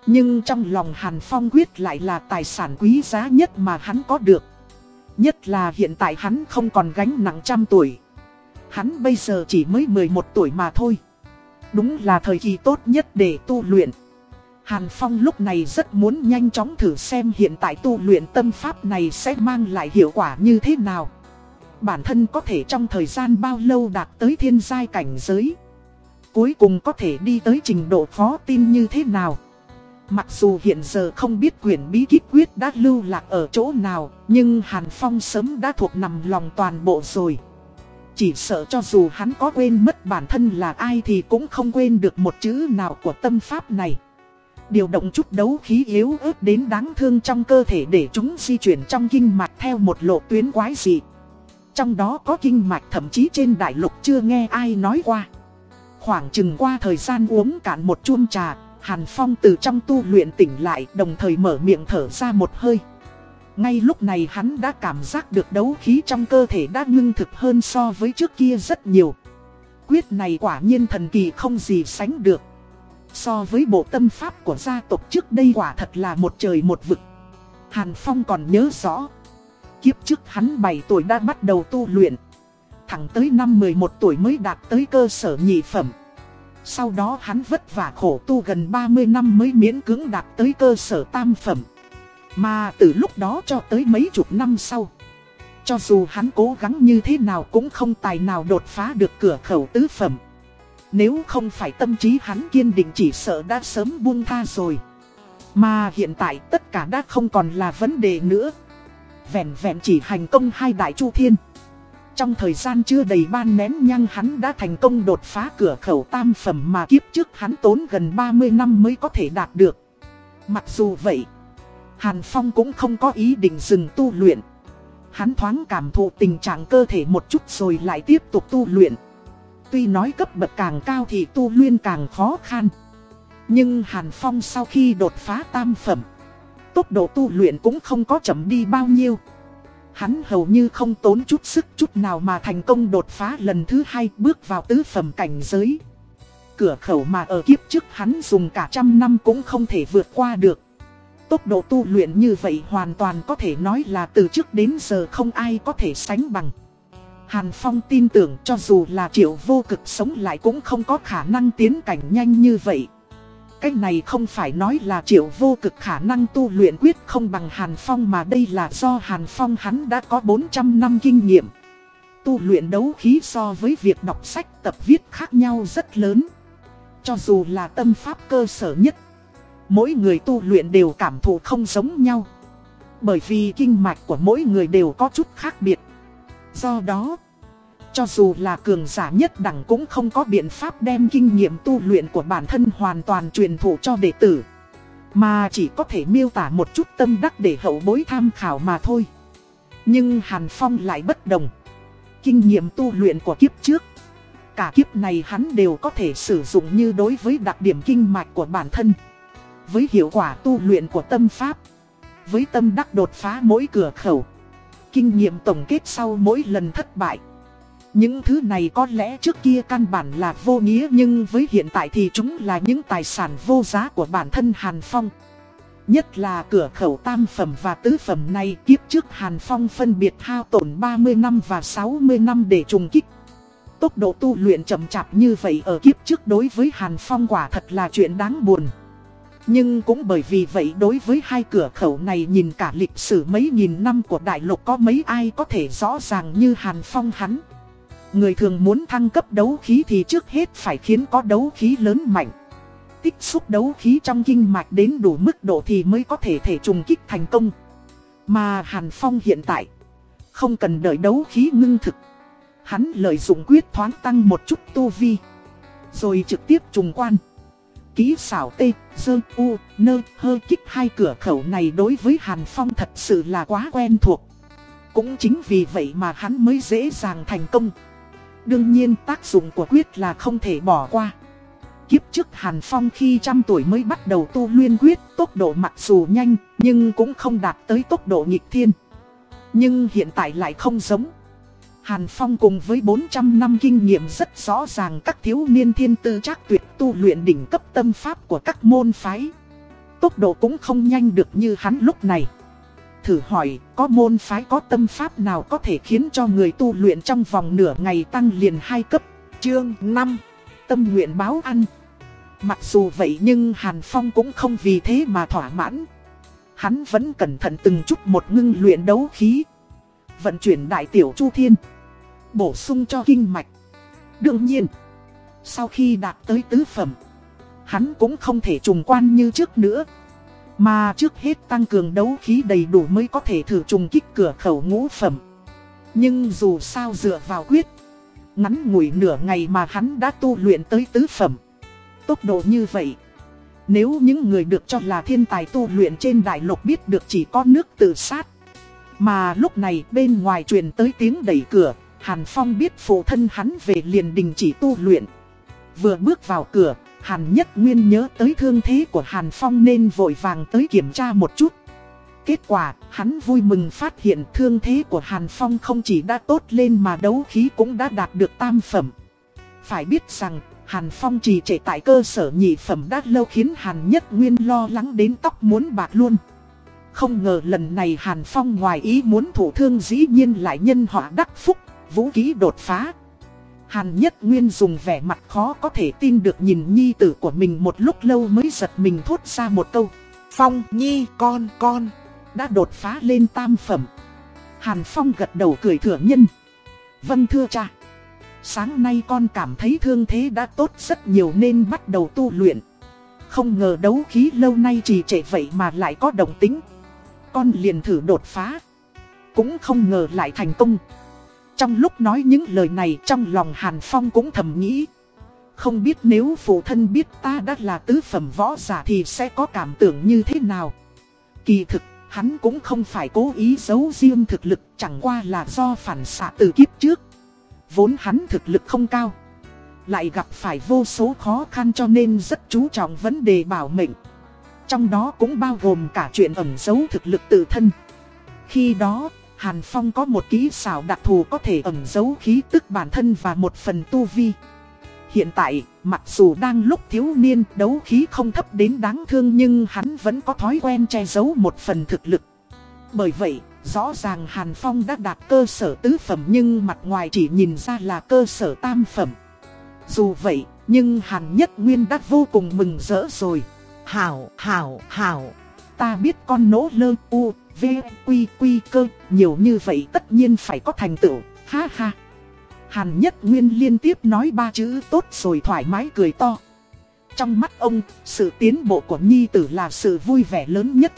Nhưng trong lòng Hàn Phong quyết lại là tài sản quý giá nhất mà hắn có được. Nhất là hiện tại hắn không còn gánh nặng trăm tuổi. Hắn bây giờ chỉ mới 11 tuổi mà thôi. Đúng là thời kỳ tốt nhất để tu luyện. Hàn Phong lúc này rất muốn nhanh chóng thử xem hiện tại tu luyện tâm pháp này sẽ mang lại hiệu quả như thế nào. Bản thân có thể trong thời gian bao lâu đạt tới thiên giai cảnh giới Cuối cùng có thể đi tới trình độ khó tin như thế nào Mặc dù hiện giờ không biết quyển bí kíp quyết đã lưu lạc ở chỗ nào, Nhưng Hàn Phong sớm đã thuộc nằm lòng toàn bộ rồi Chỉ sợ cho dù hắn có quên mất bản thân là ai thì cũng không quên được một chữ nào của tâm pháp này. Điều động chút đấu khí yếu ớt đến đáng thương trong cơ thể để chúng di chuyển trong kinh mạch theo một lộ tuyến quái dị. Trong đó có kinh mạch thậm chí trên đại lục chưa nghe ai nói qua. Khoảng chừng qua thời gian uống cạn một chuông trà, Hàn Phong từ trong tu luyện tỉnh lại đồng thời mở miệng thở ra một hơi. Ngay lúc này hắn đã cảm giác được đấu khí trong cơ thể đã ngưng thực hơn so với trước kia rất nhiều. Quyết này quả nhiên thần kỳ không gì sánh được. So với bộ tâm pháp của gia tộc trước đây quả thật là một trời một vực. Hàn Phong còn nhớ rõ. Kiếp trước hắn 7 tuổi đã bắt đầu tu luyện. Thẳng tới năm 11 tuổi mới đạt tới cơ sở nhị phẩm. Sau đó hắn vất vả khổ tu gần 30 năm mới miễn cưỡng đạt tới cơ sở tam phẩm. Mà từ lúc đó cho tới mấy chục năm sau. Cho dù hắn cố gắng như thế nào cũng không tài nào đột phá được cửa khẩu tứ phẩm. Nếu không phải tâm trí hắn kiên định chỉ sợ đã sớm buông tha rồi. Mà hiện tại tất cả đã không còn là vấn đề nữa. Vẹn vẹn chỉ hành công hai đại chu thiên. Trong thời gian chưa đầy ban nén nhăng hắn đã thành công đột phá cửa khẩu tam phẩm mà kiếp trước hắn tốn gần 30 năm mới có thể đạt được. Mặc dù vậy, Hàn Phong cũng không có ý định dừng tu luyện. Hắn thoáng cảm thụ tình trạng cơ thể một chút rồi lại tiếp tục tu luyện. Tuy nói cấp bậc càng cao thì tu luyện càng khó khăn. Nhưng Hàn Phong sau khi đột phá tam phẩm, tốc độ tu luyện cũng không có chậm đi bao nhiêu. Hắn hầu như không tốn chút sức chút nào mà thành công đột phá lần thứ hai bước vào tứ phẩm cảnh giới. Cửa khẩu mà ở kiếp trước hắn dùng cả trăm năm cũng không thể vượt qua được. Tốc độ tu luyện như vậy hoàn toàn có thể nói là từ trước đến giờ không ai có thể sánh bằng. Hàn Phong tin tưởng cho dù là triệu vô cực sống lại cũng không có khả năng tiến cảnh nhanh như vậy. Cái này không phải nói là triệu vô cực khả năng tu luyện quyết không bằng Hàn Phong mà đây là do Hàn Phong hắn đã có 400 năm kinh nghiệm. Tu luyện đấu khí so với việc đọc sách tập viết khác nhau rất lớn. Cho dù là tâm pháp cơ sở nhất, mỗi người tu luyện đều cảm thụ không giống nhau. Bởi vì kinh mạch của mỗi người đều có chút khác biệt. Do đó, cho dù là cường giả nhất đẳng cũng không có biện pháp đem kinh nghiệm tu luyện của bản thân hoàn toàn truyền thụ cho đệ tử. Mà chỉ có thể miêu tả một chút tâm đắc để hậu bối tham khảo mà thôi. Nhưng Hàn Phong lại bất đồng. Kinh nghiệm tu luyện của kiếp trước. Cả kiếp này hắn đều có thể sử dụng như đối với đặc điểm kinh mạch của bản thân. Với hiệu quả tu luyện của tâm pháp. Với tâm đắc đột phá mỗi cửa khẩu. Kinh nghiệm tổng kết sau mỗi lần thất bại. Những thứ này có lẽ trước kia căn bản là vô nghĩa nhưng với hiện tại thì chúng là những tài sản vô giá của bản thân Hàn Phong. Nhất là cửa khẩu tam phẩm và tứ phẩm này kiếp trước Hàn Phong phân biệt hao tổn 30 năm và 60 năm để trùng kích. Tốc độ tu luyện chậm chạp như vậy ở kiếp trước đối với Hàn Phong quả thật là chuyện đáng buồn. Nhưng cũng bởi vì vậy đối với hai cửa khẩu này nhìn cả lịch sử mấy nghìn năm của đại lục có mấy ai có thể rõ ràng như Hàn Phong hắn. Người thường muốn thăng cấp đấu khí thì trước hết phải khiến có đấu khí lớn mạnh. Tích xúc đấu khí trong kinh mạch đến đủ mức độ thì mới có thể thể trùng kích thành công. Mà Hàn Phong hiện tại, không cần đợi đấu khí ngưng thực. Hắn lợi dụng quyết thoáng tăng một chút tu vi. Rồi trực tiếp trùng quan. Ký xảo tê, Dơ, U, Nơ, Hơ kích hai cửa khẩu này đối với Hàn Phong thật sự là quá quen thuộc. Cũng chính vì vậy mà hắn mới dễ dàng thành công. Đương nhiên tác dụng của quyết là không thể bỏ qua. Kiếp trước Hàn Phong khi trăm tuổi mới bắt đầu tu luyện quyết, tốc độ mặc dù nhanh, nhưng cũng không đạt tới tốc độ nghịch thiên. Nhưng hiện tại lại không giống. Hàn Phong cùng với 400 năm kinh nghiệm rất rõ ràng các thiếu niên thiên tư chắc tuyệt tu luyện đỉnh cấp tâm pháp của các môn phái. Tốc độ cũng không nhanh được như hắn lúc này. Thử hỏi, có môn phái có tâm pháp nào có thể khiến cho người tu luyện trong vòng nửa ngày tăng liền hai cấp? Chương 5. Tâm nguyện báo ăn. Mặc dù vậy nhưng Hàn Phong cũng không vì thế mà thỏa mãn. Hắn vẫn cẩn thận từng chút một ngưng luyện đấu khí. Vận chuyển đại tiểu chu thiên. Bổ sung cho kinh mạch. Đương nhiên, sau khi đạt tới tứ phẩm, hắn cũng không thể trùng quan như trước nữa. Mà trước hết tăng cường đấu khí đầy đủ mới có thể thử trùng kích cửa khẩu ngũ phẩm. Nhưng dù sao dựa vào quyết, Ngắn ngủi nửa ngày mà hắn đã tu luyện tới tứ phẩm. Tốc độ như vậy. Nếu những người được cho là thiên tài tu luyện trên đại lục biết được chỉ có nước tự sát. Mà lúc này bên ngoài truyền tới tiếng đẩy cửa, Hàn Phong biết phụ thân hắn về liền đình chỉ tu luyện. Vừa bước vào cửa, Hàn Nhất Nguyên nhớ tới thương thế của Hàn Phong nên vội vàng tới kiểm tra một chút. Kết quả, hắn vui mừng phát hiện thương thế của Hàn Phong không chỉ đã tốt lên mà đấu khí cũng đã đạt được tam phẩm. Phải biết rằng, Hàn Phong trì trệ tại cơ sở nhị phẩm đã lâu khiến Hàn Nhất Nguyên lo lắng đến tóc muốn bạc luôn. Không ngờ lần này Hàn Phong ngoài ý muốn thủ thương dĩ nhiên lại nhân họa đắc phúc, vũ khí đột phá. Hàn Nhất Nguyên dùng vẻ mặt khó có thể tin được nhìn nhi tử của mình một lúc lâu mới giật mình thốt ra một câu. Phong Nhi, con con đã đột phá lên tam phẩm. Hàn Phong gật đầu cười thừa nhân. Vâng thưa cha. Sáng nay con cảm thấy thương thế đã tốt rất nhiều nên bắt đầu tu luyện. Không ngờ đấu khí lâu nay trì trệ vậy mà lại có động tính. Con liền thử đột phá. Cũng không ngờ lại thành công. Trong lúc nói những lời này trong lòng Hàn Phong cũng thầm nghĩ. Không biết nếu phụ thân biết ta đã là tứ phẩm võ giả thì sẽ có cảm tưởng như thế nào. Kỳ thực, hắn cũng không phải cố ý giấu riêng thực lực chẳng qua là do phản xạ từ kiếp trước. Vốn hắn thực lực không cao. Lại gặp phải vô số khó khăn cho nên rất chú trọng vấn đề bảo mệnh. Trong đó cũng bao gồm cả chuyện ẩn giấu thực lực tự thân. Khi đó, Hàn Phong có một kỹ xảo đặc thù có thể ẩn giấu khí tức bản thân và một phần tu vi. Hiện tại, mặc dù đang lúc thiếu niên đấu khí không thấp đến đáng thương nhưng hắn vẫn có thói quen che giấu một phần thực lực. Bởi vậy, rõ ràng Hàn Phong đã đạt cơ sở tứ phẩm nhưng mặt ngoài chỉ nhìn ra là cơ sở tam phẩm. Dù vậy, nhưng Hàn Nhất Nguyên đã vô cùng mừng rỡ rồi. Hảo, hảo, hảo, ta biết con nỗ lơ u, v, quy, quy cơ, nhiều như vậy tất nhiên phải có thành tựu, ha ha. Hàn Nhất Nguyên liên tiếp nói ba chữ tốt rồi thoải mái cười to. Trong mắt ông, sự tiến bộ của Nhi Tử là sự vui vẻ lớn nhất.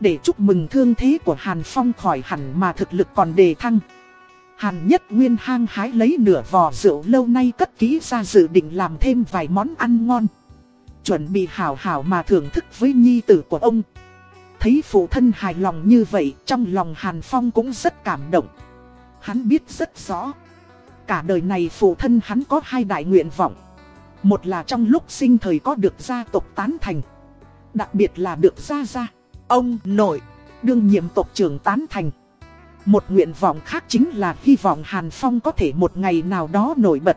Để chúc mừng thương thế của Hàn Phong khỏi hẳn mà thực lực còn đề thăng. Hàn Nhất Nguyên hang hái lấy nửa vò rượu lâu nay cất kỹ ra dự định làm thêm vài món ăn ngon. Chuẩn bị hảo hảo mà thưởng thức với Nhi Tử của ông. Thấy phụ thân hài lòng như vậy, trong lòng Hàn Phong cũng rất cảm động. Hắn biết rất rõ. Cả đời này phụ thân hắn có hai đại nguyện vọng. Một là trong lúc sinh thời có được gia tộc tán thành. Đặc biệt là được gia gia, ông nội, đương nhiệm tộc trưởng tán thành. Một nguyện vọng khác chính là hy vọng Hàn Phong có thể một ngày nào đó nổi bật.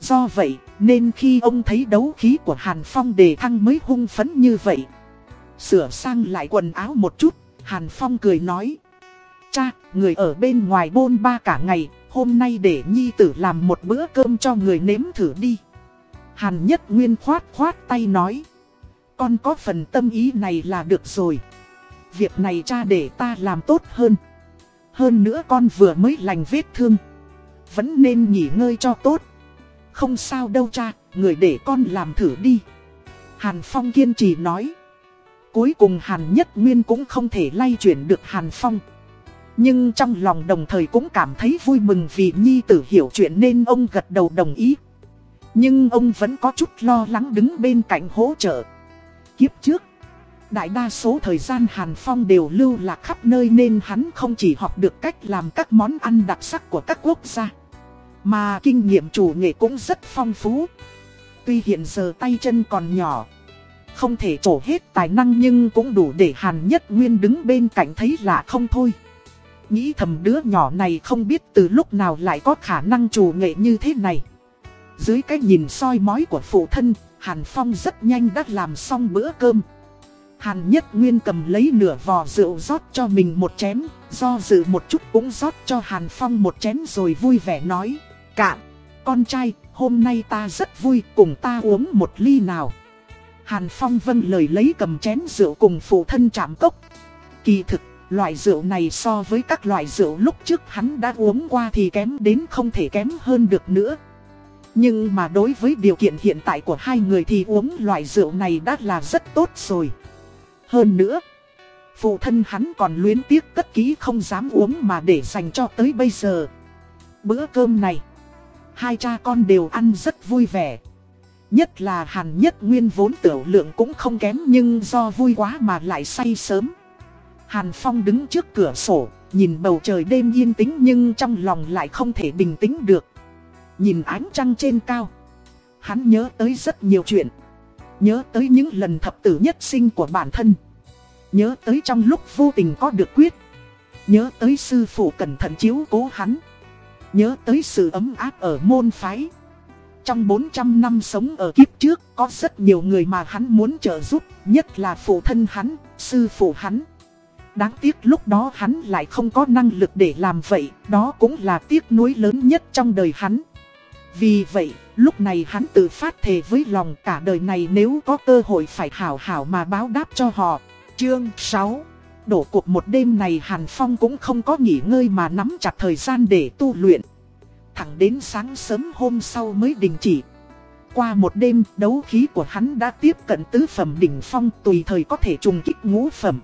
Do vậy, nên khi ông thấy đấu khí của Hàn Phong đề thăng mới hung phấn như vậy. Sửa sang lại quần áo một chút, Hàn Phong cười nói. Cha, người ở bên ngoài bôn ba cả ngày, hôm nay để nhi tử làm một bữa cơm cho người nếm thử đi. Hàn Nhất Nguyên khoát khoát tay nói. Con có phần tâm ý này là được rồi. Việc này cha để ta làm tốt hơn. Hơn nữa con vừa mới lành vết thương. Vẫn nên nghỉ ngơi cho tốt. Không sao đâu cha, người để con làm thử đi. Hàn Phong kiên trì nói. Cuối cùng Hàn Nhất Nguyên cũng không thể lay chuyển được Hàn Phong. Nhưng trong lòng đồng thời cũng cảm thấy vui mừng vì Nhi tử hiểu chuyện nên ông gật đầu đồng ý. Nhưng ông vẫn có chút lo lắng đứng bên cạnh hỗ trợ. Kiếp trước, đại đa số thời gian Hàn Phong đều lưu lạc khắp nơi nên hắn không chỉ học được cách làm các món ăn đặc sắc của các quốc gia. Mà kinh nghiệm chủ nghệ cũng rất phong phú. Tuy hiện giờ tay chân còn nhỏ, không thể trổ hết tài năng nhưng cũng đủ để Hàn Nhất Nguyên đứng bên cạnh thấy lạ không thôi. Nghĩ thầm đứa nhỏ này không biết từ lúc nào lại có khả năng chủ nghệ như thế này. Dưới cái nhìn soi mói của phụ thân, Hàn Phong rất nhanh đã làm xong bữa cơm. Hàn Nhất Nguyên cầm lấy nửa vò rượu rót cho mình một chén, do dự một chút cũng rót cho Hàn Phong một chén rồi vui vẻ nói. Cạn, con trai, hôm nay ta rất vui cùng ta uống một ly nào. Hàn Phong vâng lời lấy cầm chén rượu cùng phụ thân chạm cốc. Kỳ thực, loại rượu này so với các loại rượu lúc trước hắn đã uống qua thì kém đến không thể kém hơn được nữa. Nhưng mà đối với điều kiện hiện tại của hai người thì uống loại rượu này đã là rất tốt rồi. Hơn nữa, phụ thân hắn còn luyến tiếc cất ký không dám uống mà để dành cho tới bây giờ. Bữa cơm này, Hai cha con đều ăn rất vui vẻ. Nhất là Hàn Nhất Nguyên vốn tiểu lượng cũng không kém nhưng do vui quá mà lại say sớm. Hàn Phong đứng trước cửa sổ, nhìn bầu trời đêm yên tĩnh nhưng trong lòng lại không thể bình tĩnh được. Nhìn ánh trăng trên cao, hắn nhớ tới rất nhiều chuyện. Nhớ tới những lần thập tử nhất sinh của bản thân. Nhớ tới trong lúc vô tình có được quyết. Nhớ tới sư phụ cẩn thận chiếu cố hắn. Nhớ tới sự ấm áp ở môn phái. Trong 400 năm sống ở kiếp trước, có rất nhiều người mà hắn muốn trợ giúp, nhất là phụ thân hắn, sư phụ hắn. Đáng tiếc lúc đó hắn lại không có năng lực để làm vậy, đó cũng là tiếc nuối lớn nhất trong đời hắn. Vì vậy, lúc này hắn tự phát thề với lòng cả đời này nếu có cơ hội phải hảo hảo mà báo đáp cho họ. Chương 6 Đổ cuộc một đêm này Hàn Phong cũng không có nghỉ ngơi mà nắm chặt thời gian để tu luyện. Thẳng đến sáng sớm hôm sau mới đình chỉ. Qua một đêm, đấu khí của hắn đã tiếp cận tứ phẩm đỉnh phong tùy thời có thể trùng kích ngũ phẩm.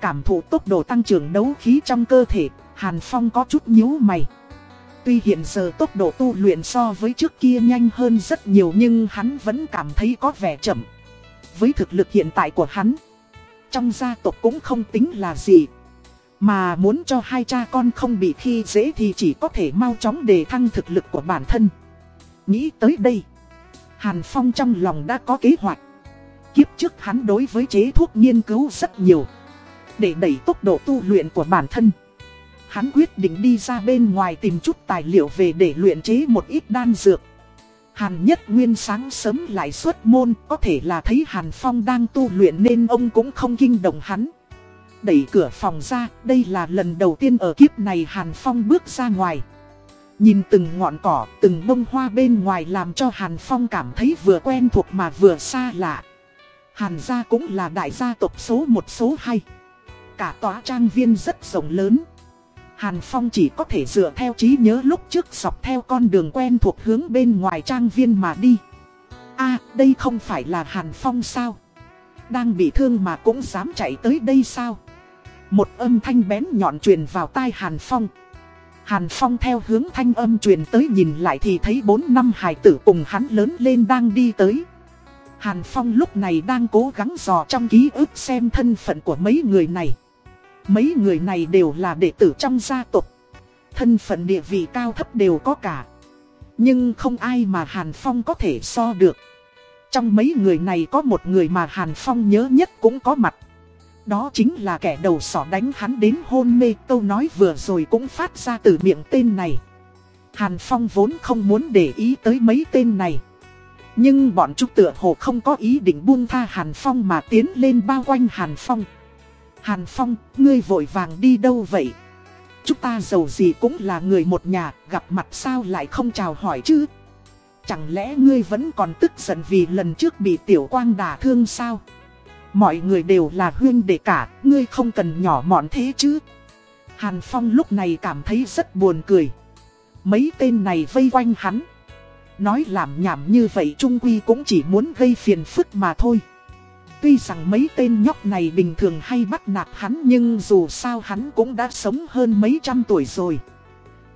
Cảm thụ tốc độ tăng trưởng đấu khí trong cơ thể, Hàn Phong có chút nhíu mày. Tuy hiện giờ tốc độ tu luyện so với trước kia nhanh hơn rất nhiều nhưng hắn vẫn cảm thấy có vẻ chậm. Với thực lực hiện tại của hắn, trong gia tộc cũng không tính là gì. Mà muốn cho hai cha con không bị khi dễ thì chỉ có thể mau chóng đề thăng thực lực của bản thân. Nghĩ tới đây, Hàn Phong trong lòng đã có kế hoạch. Kiếp trước hắn đối với chế thuốc nghiên cứu rất nhiều. Để đẩy tốc độ tu luyện của bản thân. Hắn quyết định đi ra bên ngoài tìm chút tài liệu về để luyện chế một ít đan dược. Hàn Nhất Nguyên sáng sớm lại xuất môn, có thể là thấy Hàn Phong đang tu luyện nên ông cũng không kinh động hắn. Đẩy cửa phòng ra, đây là lần đầu tiên ở kiếp này Hàn Phong bước ra ngoài. Nhìn từng ngọn cỏ, từng bông hoa bên ngoài làm cho Hàn Phong cảm thấy vừa quen thuộc mà vừa xa lạ. Hàn gia cũng là đại gia tộc số một số hai. Cả tòa trang viên rất rộng lớn. Hàn Phong chỉ có thể dựa theo trí nhớ lúc trước dọc theo con đường quen thuộc hướng bên ngoài trang viên mà đi. a đây không phải là Hàn Phong sao? Đang bị thương mà cũng dám chạy tới đây sao? Một âm thanh bén nhọn truyền vào tai Hàn Phong. Hàn Phong theo hướng thanh âm truyền tới nhìn lại thì thấy bốn năm hài tử cùng hắn lớn lên đang đi tới. Hàn Phong lúc này đang cố gắng dò trong ký ức xem thân phận của mấy người này. Mấy người này đều là đệ tử trong gia tộc. Thân phận địa vị cao thấp đều có cả. Nhưng không ai mà Hàn Phong có thể so được. Trong mấy người này có một người mà Hàn Phong nhớ nhất cũng có mặt. Đó chính là kẻ đầu sỏ đánh hắn đến hôn mê câu nói vừa rồi cũng phát ra từ miệng tên này. Hàn Phong vốn không muốn để ý tới mấy tên này. Nhưng bọn chúng tựa hồ không có ý định buông tha Hàn Phong mà tiến lên bao quanh Hàn Phong. Hàn Phong, ngươi vội vàng đi đâu vậy? Chúng ta giàu gì cũng là người một nhà, gặp mặt sao lại không chào hỏi chứ? Chẳng lẽ ngươi vẫn còn tức giận vì lần trước bị tiểu quang đả thương sao? Mọi người đều là huyên đệ cả, ngươi không cần nhỏ mọn thế chứ? Hàn Phong lúc này cảm thấy rất buồn cười. Mấy tên này vây quanh hắn. Nói làm nhảm như vậy Trung Quy cũng chỉ muốn gây phiền phức mà thôi. Tuy rằng mấy tên nhóc này bình thường hay bắt nạt hắn nhưng dù sao hắn cũng đã sống hơn mấy trăm tuổi rồi.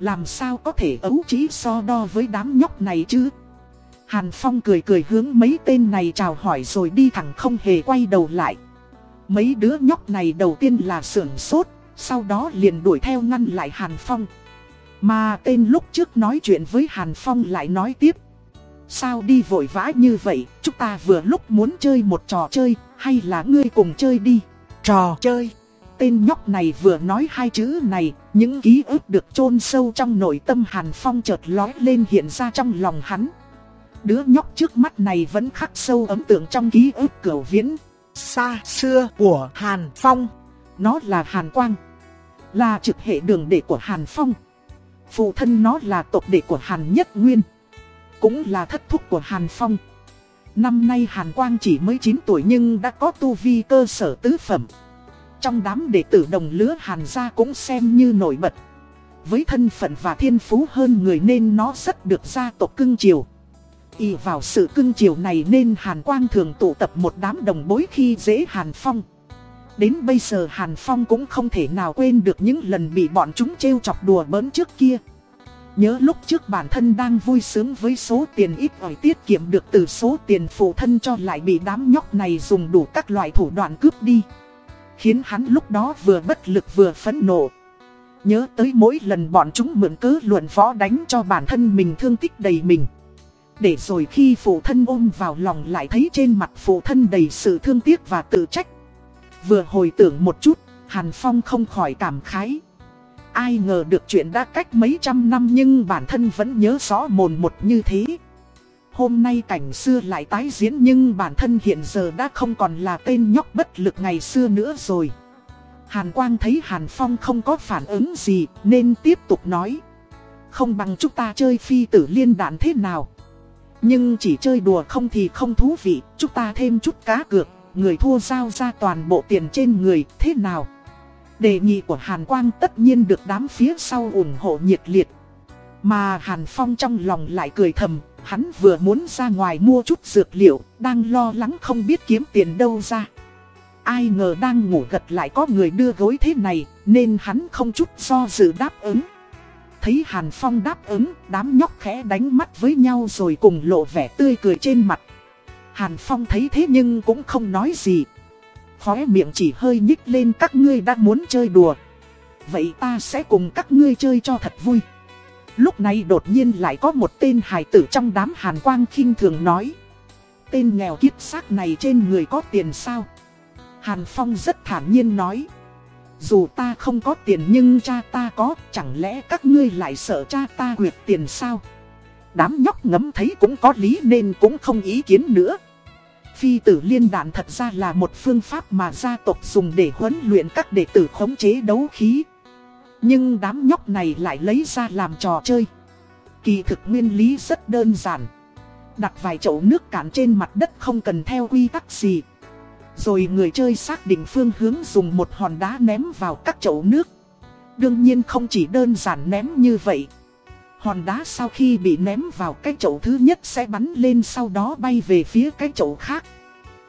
Làm sao có thể ấu trí so đo với đám nhóc này chứ? Hàn Phong cười cười hướng mấy tên này chào hỏi rồi đi thẳng không hề quay đầu lại. Mấy đứa nhóc này đầu tiên là sưởng sốt, sau đó liền đuổi theo ngăn lại Hàn Phong. Mà tên lúc trước nói chuyện với Hàn Phong lại nói tiếp. Sao đi vội vã như vậy, chúng ta vừa lúc muốn chơi một trò chơi, hay là ngươi cùng chơi đi. Trò chơi. Tên nhóc này vừa nói hai chữ này, những ký ức được chôn sâu trong nội tâm Hàn Phong chợt lói lên hiện ra trong lòng hắn. Đứa nhóc trước mắt này vẫn khắc sâu ấn tượng trong ký ức cửu viễn, xa xưa của Hàn Phong. Nó là Hàn Quang, là trực hệ đường đệ của Hàn Phong. Phụ thân nó là tộc đệ của Hàn Nhất Nguyên cũng là thất thúc của Hàn Phong. Năm nay Hàn Quang chỉ mới 9 tuổi nhưng đã có tu vi cơ sở tứ phẩm. Trong đám đệ tử đồng lứa Hàn gia cũng xem như nổi bật. Với thân phận và thiên phú hơn người nên nó rất được gia tộc cưng chiều. Y vào sự cưng chiều này nên Hàn Quang thường tụ tập một đám đồng bối khi dễ Hàn Phong. Đến bây giờ Hàn Phong cũng không thể nào quên được những lần bị bọn chúng trêu chọc đùa bỡn trước kia. Nhớ lúc trước bản thân đang vui sướng với số tiền ít ỏi tiết kiệm được từ số tiền phụ thân cho lại bị đám nhóc này dùng đủ các loại thủ đoạn cướp đi. Khiến hắn lúc đó vừa bất lực vừa phẫn nộ. Nhớ tới mỗi lần bọn chúng mượn cớ luận võ đánh cho bản thân mình thương tích đầy mình. Để rồi khi phụ thân ôm vào lòng lại thấy trên mặt phụ thân đầy sự thương tiếc và tự trách. Vừa hồi tưởng một chút, Hàn Phong không khỏi cảm khái. Ai ngờ được chuyện đã cách mấy trăm năm nhưng bản thân vẫn nhớ rõ mồn một như thế. Hôm nay cảnh xưa lại tái diễn nhưng bản thân hiện giờ đã không còn là tên nhóc bất lực ngày xưa nữa rồi. Hàn Quang thấy Hàn Phong không có phản ứng gì nên tiếp tục nói. Không bằng chúng ta chơi phi tử liên đạn thế nào. Nhưng chỉ chơi đùa không thì không thú vị, chúng ta thêm chút cá cược, người thua giao ra toàn bộ tiền trên người, thế nào? Đề nghị của Hàn Quang tất nhiên được đám phía sau ủng hộ nhiệt liệt. Mà Hàn Phong trong lòng lại cười thầm, hắn vừa muốn ra ngoài mua chút dược liệu, đang lo lắng không biết kiếm tiền đâu ra. Ai ngờ đang ngủ gật lại có người đưa gối thế này, nên hắn không chút do dự đáp ứng. Thấy Hàn Phong đáp ứng, đám nhóc khẽ đánh mắt với nhau rồi cùng lộ vẻ tươi cười trên mặt. Hàn Phong thấy thế nhưng cũng không nói gì. Khóe miệng chỉ hơi nhích lên các ngươi đã muốn chơi đùa. Vậy ta sẽ cùng các ngươi chơi cho thật vui. Lúc này đột nhiên lại có một tên hài tử trong đám Hàn Quang khinh thường nói. Tên nghèo kiết xác này trên người có tiền sao? Hàn Phong rất thản nhiên nói. Dù ta không có tiền nhưng cha ta có, chẳng lẽ các ngươi lại sợ cha ta quyệt tiền sao? Đám nhóc ngấm thấy cũng có lý nên cũng không ý kiến nữa. Phi tử liên đạn thật ra là một phương pháp mà gia tộc dùng để huấn luyện các đệ tử khống chế đấu khí. Nhưng đám nhóc này lại lấy ra làm trò chơi. Kỳ thực nguyên lý rất đơn giản. Đặt vài chậu nước cạn trên mặt đất không cần theo quy tắc gì. Rồi người chơi xác định phương hướng dùng một hòn đá ném vào các chậu nước. Đương nhiên không chỉ đơn giản ném như vậy. Hòn đá sau khi bị ném vào cái chậu thứ nhất sẽ bắn lên sau đó bay về phía cái chậu khác.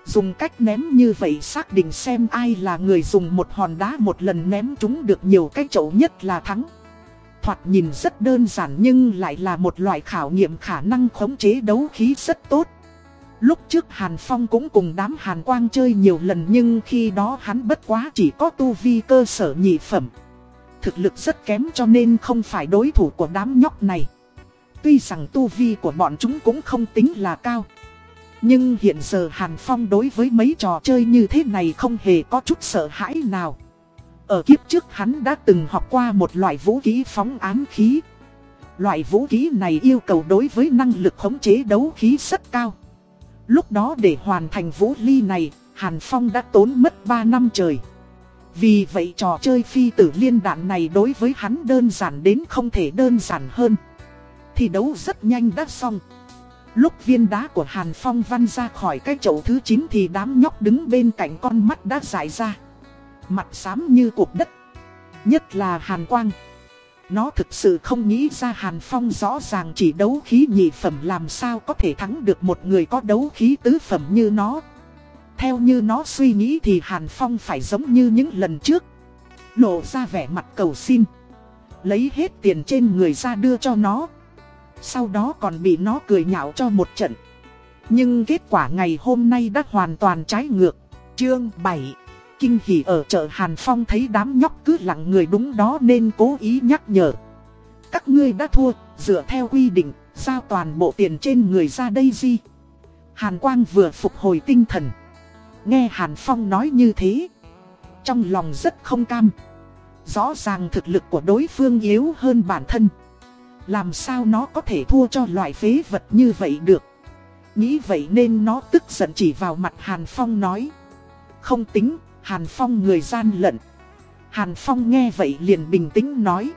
Dùng cách ném như vậy xác định xem ai là người dùng một hòn đá một lần ném chúng được nhiều cái chậu nhất là thắng. Thoạt nhìn rất đơn giản nhưng lại là một loại khảo nghiệm khả năng khống chế đấu khí rất tốt. Lúc trước Hàn Phong cũng cùng đám Hàn Quang chơi nhiều lần nhưng khi đó hắn bất quá chỉ có tu vi cơ sở nhị phẩm. Thực lực rất kém cho nên không phải đối thủ của đám nhóc này. Tuy rằng tu vi của bọn chúng cũng không tính là cao. Nhưng hiện giờ Hàn Phong đối với mấy trò chơi như thế này không hề có chút sợ hãi nào. Ở kiếp trước hắn đã từng học qua một loại vũ khí phóng ám khí. Loại vũ khí này yêu cầu đối với năng lực khống chế đấu khí rất cao. Lúc đó để hoàn thành vũ ly này, Hàn Phong đã tốn mất 3 năm trời. Vì vậy trò chơi phi tử liên đạn này đối với hắn đơn giản đến không thể đơn giản hơn. Thi đấu rất nhanh đã xong. Lúc viên đá của Hàn Phong văn ra khỏi cái chậu thứ 9 thì đám nhóc đứng bên cạnh con mắt đã dại ra. Mặt xám như cục đất. Nhất là Hàn Quang. Nó thực sự không nghĩ ra Hàn Phong rõ ràng chỉ đấu khí nhị phẩm làm sao có thể thắng được một người có đấu khí tứ phẩm như nó. Theo như nó suy nghĩ thì Hàn Phong phải giống như những lần trước. Lộ ra vẻ mặt cầu xin. Lấy hết tiền trên người ra đưa cho nó. Sau đó còn bị nó cười nhạo cho một trận. Nhưng kết quả ngày hôm nay đã hoàn toàn trái ngược. Chương 7 Kinh hỉ ở chợ Hàn Phong thấy đám nhóc cứ lặng người đúng đó nên cố ý nhắc nhở. Các ngươi đã thua, dựa theo quy định, giao toàn bộ tiền trên người ra đây gì. Hàn Quang vừa phục hồi tinh thần. Nghe Hàn Phong nói như thế. Trong lòng rất không cam. Rõ ràng thực lực của đối phương yếu hơn bản thân. Làm sao nó có thể thua cho loại phế vật như vậy được. Nghĩ vậy nên nó tức giận chỉ vào mặt Hàn Phong nói. Không tính, Hàn Phong người gian lận. Hàn Phong nghe vậy liền bình tĩnh nói.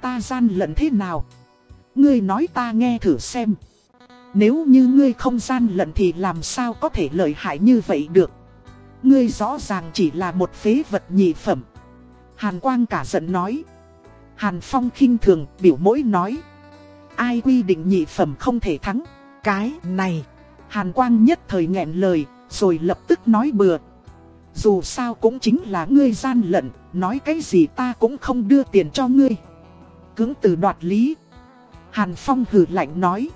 Ta gian lận thế nào? Ngươi nói ta nghe thử xem. Nếu như ngươi không gian lận thì làm sao có thể lợi hại như vậy được. Ngươi rõ ràng chỉ là một phế vật nhị phẩm. Hàn Quang cả giận nói. Hàn Phong khinh thường biểu mỗi nói. Ai quy định nhị phẩm không thể thắng. Cái này. Hàn Quang nhất thời nghẹn lời, rồi lập tức nói bừa. Dù sao cũng chính là ngươi gian lận, nói cái gì ta cũng không đưa tiền cho ngươi. Cứng từ đoạt lý. Hàn Phong hừ lạnh nói.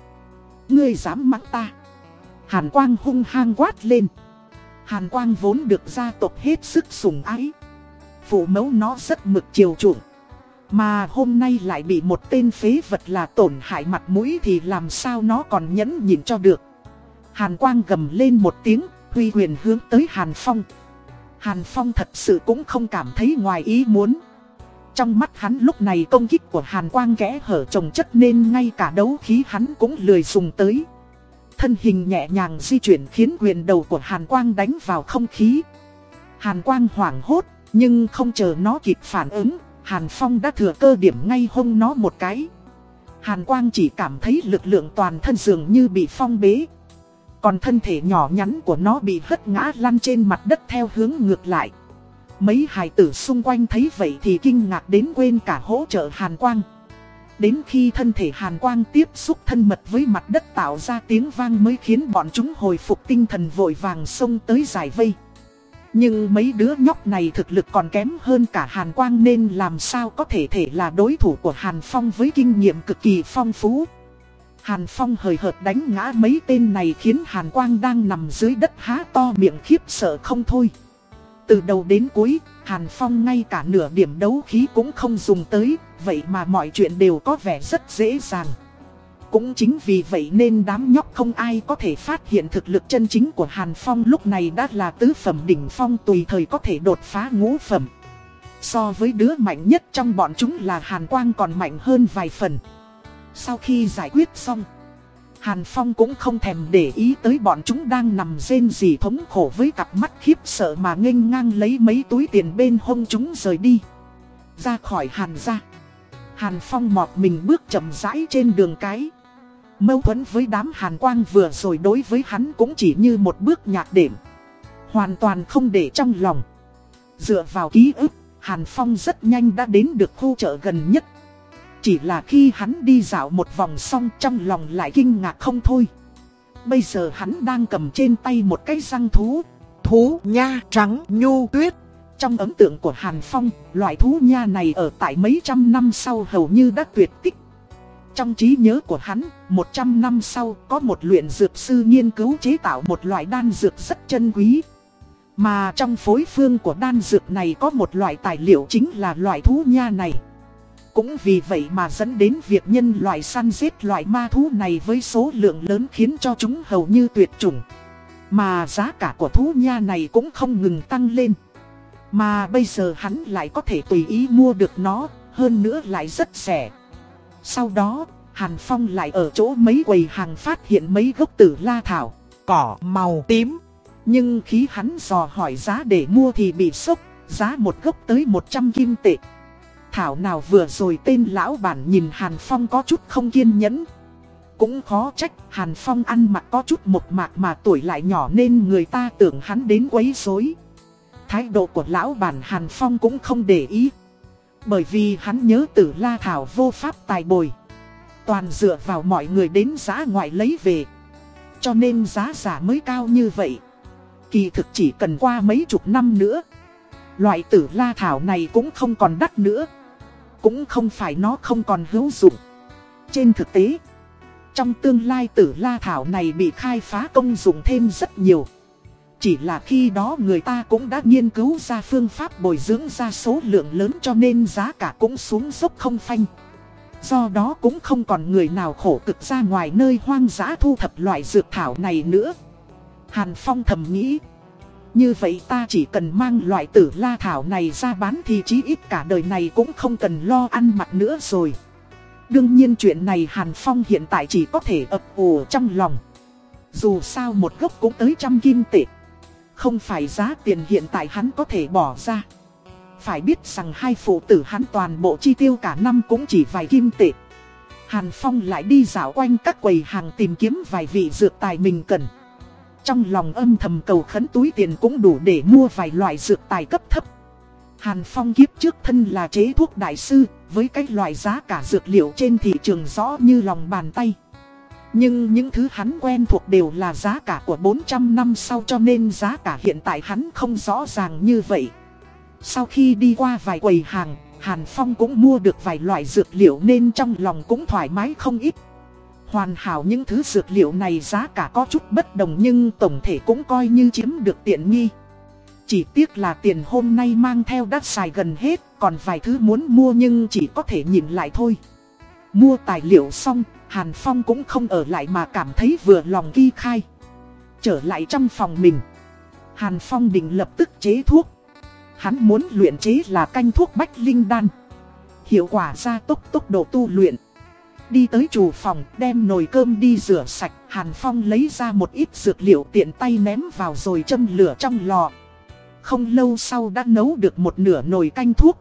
Ngươi dám mắng ta. Hàn Quang hung hăng quát lên. Hàn Quang vốn được gia tộc hết sức sủng ái. Phụ mẫu nó rất mực chiều chuộng. Mà hôm nay lại bị một tên phế vật là tổn hại mặt mũi thì làm sao nó còn nhẫn nhịn cho được. Hàn Quang gầm lên một tiếng, huy quyền hướng tới Hàn Phong. Hàn Phong thật sự cũng không cảm thấy ngoài ý muốn. Trong mắt hắn lúc này công kích của Hàn Quang kẽ hở trồng chất nên ngay cả đấu khí hắn cũng lười dùng tới. Thân hình nhẹ nhàng di chuyển khiến quyền đầu của Hàn Quang đánh vào không khí. Hàn Quang hoảng hốt, nhưng không chờ nó kịp phản ứng, Hàn Phong đã thừa cơ điểm ngay hông nó một cái. Hàn Quang chỉ cảm thấy lực lượng toàn thân dường như bị phong bế. Còn thân thể nhỏ nhắn của nó bị hất ngã lăn trên mặt đất theo hướng ngược lại. Mấy hài tử xung quanh thấy vậy thì kinh ngạc đến quên cả hỗ trợ Hàn Quang. Đến khi thân thể Hàn Quang tiếp xúc thân mật với mặt đất tạo ra tiếng vang mới khiến bọn chúng hồi phục tinh thần vội vàng xông tới giải vây. Nhưng mấy đứa nhóc này thực lực còn kém hơn cả Hàn Quang nên làm sao có thể thể là đối thủ của Hàn Phong với kinh nghiệm cực kỳ phong phú. Hàn Phong hời hợt đánh ngã mấy tên này khiến Hàn Quang đang nằm dưới đất há to miệng khiếp sợ không thôi. Từ đầu đến cuối, Hàn Phong ngay cả nửa điểm đấu khí cũng không dùng tới, vậy mà mọi chuyện đều có vẻ rất dễ dàng. Cũng chính vì vậy nên đám nhóc không ai có thể phát hiện thực lực chân chính của Hàn Phong lúc này đã là tứ phẩm đỉnh phong tùy thời có thể đột phá ngũ phẩm. So với đứa mạnh nhất trong bọn chúng là Hàn Quang còn mạnh hơn vài phần. Sau khi giải quyết xong, Hàn Phong cũng không thèm để ý tới bọn chúng đang nằm rên rỉ thống khổ với cặp mắt khiếp sợ mà nghênh ngang lấy mấy túi tiền bên hông chúng rời đi. Ra khỏi Hàn ra. Hàn Phong mọt mình bước chậm rãi trên đường cái. Mâu thuẫn với đám Hàn Quang vừa rồi đối với hắn cũng chỉ như một bước nhạc đệm. Hoàn toàn không để trong lòng. Dựa vào ký ức, Hàn Phong rất nhanh đã đến được khu chợ gần nhất chỉ là khi hắn đi dạo một vòng xong trong lòng lại kinh ngạc không thôi. Bây giờ hắn đang cầm trên tay một cái răng thú. Thú nha trắng nhu tuyết. Trong ấn tượng của Hàn Phong, loại thú nha này ở tại mấy trăm năm sau hầu như đã tuyệt tích. Trong trí nhớ của hắn, 100 năm sau có một luyện dược sư nghiên cứu chế tạo một loại đan dược rất chân quý. Mà trong phối phương của đan dược này có một loại tài liệu chính là loại thú nha này. Cũng vì vậy mà dẫn đến việc nhân loại săn giết loại ma thú này với số lượng lớn khiến cho chúng hầu như tuyệt chủng. Mà giá cả của thú nha này cũng không ngừng tăng lên. Mà bây giờ hắn lại có thể tùy ý mua được nó, hơn nữa lại rất rẻ. Sau đó, Hàn Phong lại ở chỗ mấy quầy hàng phát hiện mấy gốc tử la thảo, cỏ màu tím. Nhưng khi hắn dò hỏi giá để mua thì bị sốc, giá một gốc tới 100 kim tệ. Thảo nào vừa rồi tên lão bản nhìn Hàn Phong có chút không kiên nhẫn. Cũng khó trách, Hàn Phong ăn mặc có chút một mạc mà tuổi lại nhỏ nên người ta tưởng hắn đến quấy rối. Thái độ của lão bản Hàn Phong cũng không để ý. Bởi vì hắn nhớ tử la thảo vô pháp tài bồi. Toàn dựa vào mọi người đến giá ngoại lấy về. Cho nên giá giả mới cao như vậy. Kỳ thực chỉ cần qua mấy chục năm nữa. Loại tử la thảo này cũng không còn đắt nữa. Cũng không phải nó không còn hữu dụng. Trên thực tế, trong tương lai tử la thảo này bị khai phá công dụng thêm rất nhiều. Chỉ là khi đó người ta cũng đã nghiên cứu ra phương pháp bồi dưỡng ra số lượng lớn cho nên giá cả cũng xuống dốc không phanh. Do đó cũng không còn người nào khổ cực ra ngoài nơi hoang dã thu thập loại dược thảo này nữa. Hàn Phong thầm nghĩ. Như vậy ta chỉ cần mang loại tử la thảo này ra bán thì chí ít cả đời này cũng không cần lo ăn mặc nữa rồi. Đương nhiên chuyện này Hàn Phong hiện tại chỉ có thể ập ủ trong lòng. Dù sao một gốc cũng tới trăm kim tệ. Không phải giá tiền hiện tại hắn có thể bỏ ra. Phải biết rằng hai phụ tử hắn toàn bộ chi tiêu cả năm cũng chỉ vài kim tệ. Hàn Phong lại đi dạo quanh các quầy hàng tìm kiếm vài vị dược tài mình cần. Trong lòng âm thầm cầu khấn túi tiền cũng đủ để mua vài loại dược tài cấp thấp. Hàn Phong kiếp trước thân là chế thuốc đại sư, với cái loại giá cả dược liệu trên thị trường rõ như lòng bàn tay. Nhưng những thứ hắn quen thuộc đều là giá cả của 400 năm sau cho nên giá cả hiện tại hắn không rõ ràng như vậy. Sau khi đi qua vài quầy hàng, Hàn Phong cũng mua được vài loại dược liệu nên trong lòng cũng thoải mái không ít. Hoàn hảo những thứ dược liệu này giá cả có chút bất đồng nhưng tổng thể cũng coi như chiếm được tiện nghi. Chỉ tiếc là tiền hôm nay mang theo đắt xài gần hết, còn vài thứ muốn mua nhưng chỉ có thể nhìn lại thôi. Mua tài liệu xong, Hàn Phong cũng không ở lại mà cảm thấy vừa lòng ghi khai. Trở lại trong phòng mình, Hàn Phong định lập tức chế thuốc. Hắn muốn luyện chế là canh thuốc bách linh đan. Hiệu quả gia tốc tốc độ tu luyện. Đi tới chủ phòng, đem nồi cơm đi rửa sạch. Hàn Phong lấy ra một ít dược liệu tiện tay ném vào rồi châm lửa trong lò. Không lâu sau đã nấu được một nửa nồi canh thuốc.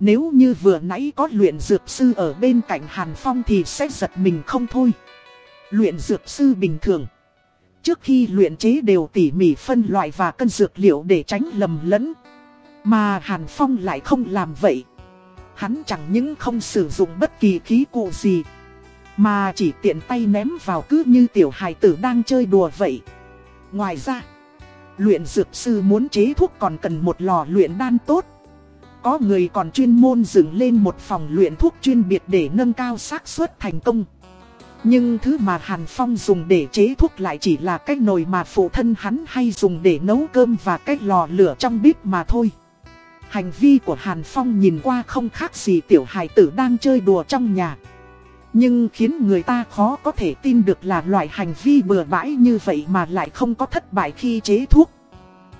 Nếu như vừa nãy có luyện dược sư ở bên cạnh Hàn Phong thì sẽ giật mình không thôi. Luyện dược sư bình thường. Trước khi luyện chế đều tỉ mỉ phân loại và cân dược liệu để tránh lầm lẫn. Mà Hàn Phong lại không làm vậy. Hắn chẳng những không sử dụng bất kỳ khí cụ gì, Mà chỉ tiện tay ném vào cứ như tiểu hài tử đang chơi đùa vậy. Ngoài ra, Luyện dược sư muốn chế thuốc còn cần một lò luyện đan tốt. Có người còn chuyên môn dựng lên một phòng luyện thuốc chuyên biệt để nâng cao xác suất thành công. Nhưng thứ mà Hàn Phong dùng để chế thuốc lại chỉ là cái nồi mà phụ thân hắn hay dùng để nấu cơm và cái lò lửa trong bếp mà thôi. Hành vi của Hàn Phong nhìn qua không khác gì tiểu hài tử đang chơi đùa trong nhà. Nhưng khiến người ta khó có thể tin được là loại hành vi bừa bãi như vậy mà lại không có thất bại khi chế thuốc.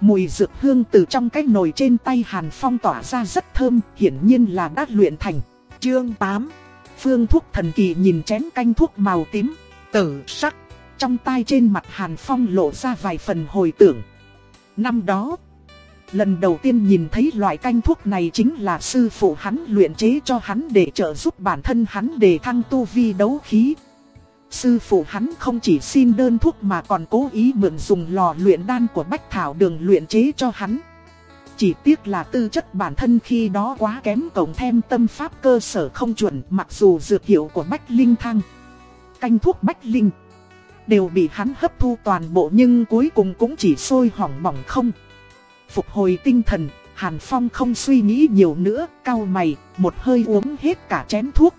Mùi dược hương từ trong cái nồi trên tay Hàn Phong tỏa ra rất thơm, hiển nhiên là đã luyện thành. Chương 8 Phương thuốc thần kỳ nhìn chén canh thuốc màu tím, tử sắc. Trong tay trên mặt Hàn Phong lộ ra vài phần hồi tưởng. Năm đó... Lần đầu tiên nhìn thấy loại canh thuốc này chính là sư phụ hắn luyện chế cho hắn để trợ giúp bản thân hắn để thăng tu vi đấu khí. Sư phụ hắn không chỉ xin đơn thuốc mà còn cố ý mượn dùng lò luyện đan của Bách Thảo đường luyện chế cho hắn. Chỉ tiếc là tư chất bản thân khi đó quá kém cộng thêm tâm pháp cơ sở không chuẩn mặc dù dược hiệu của Bách Linh Thăng. Canh thuốc Bách Linh đều bị hắn hấp thu toàn bộ nhưng cuối cùng cũng chỉ sôi hỏng mỏng không. Phục hồi tinh thần, Hàn Phong không suy nghĩ nhiều nữa, cao mày, một hơi uống hết cả chén thuốc.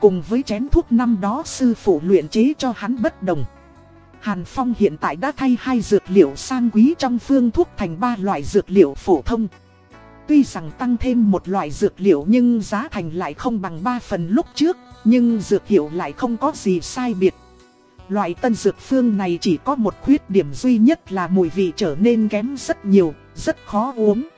Cùng với chén thuốc năm đó sư phụ luyện chế cho hắn bất đồng. Hàn Phong hiện tại đã thay hai dược liệu sang quý trong phương thuốc thành ba loại dược liệu phổ thông. Tuy rằng tăng thêm một loại dược liệu nhưng giá thành lại không bằng ba phần lúc trước, nhưng dược hiệu lại không có gì sai biệt. Loại tân dược phương này chỉ có một khuyết điểm duy nhất là mùi vị trở nên kém rất nhiều, rất khó uống.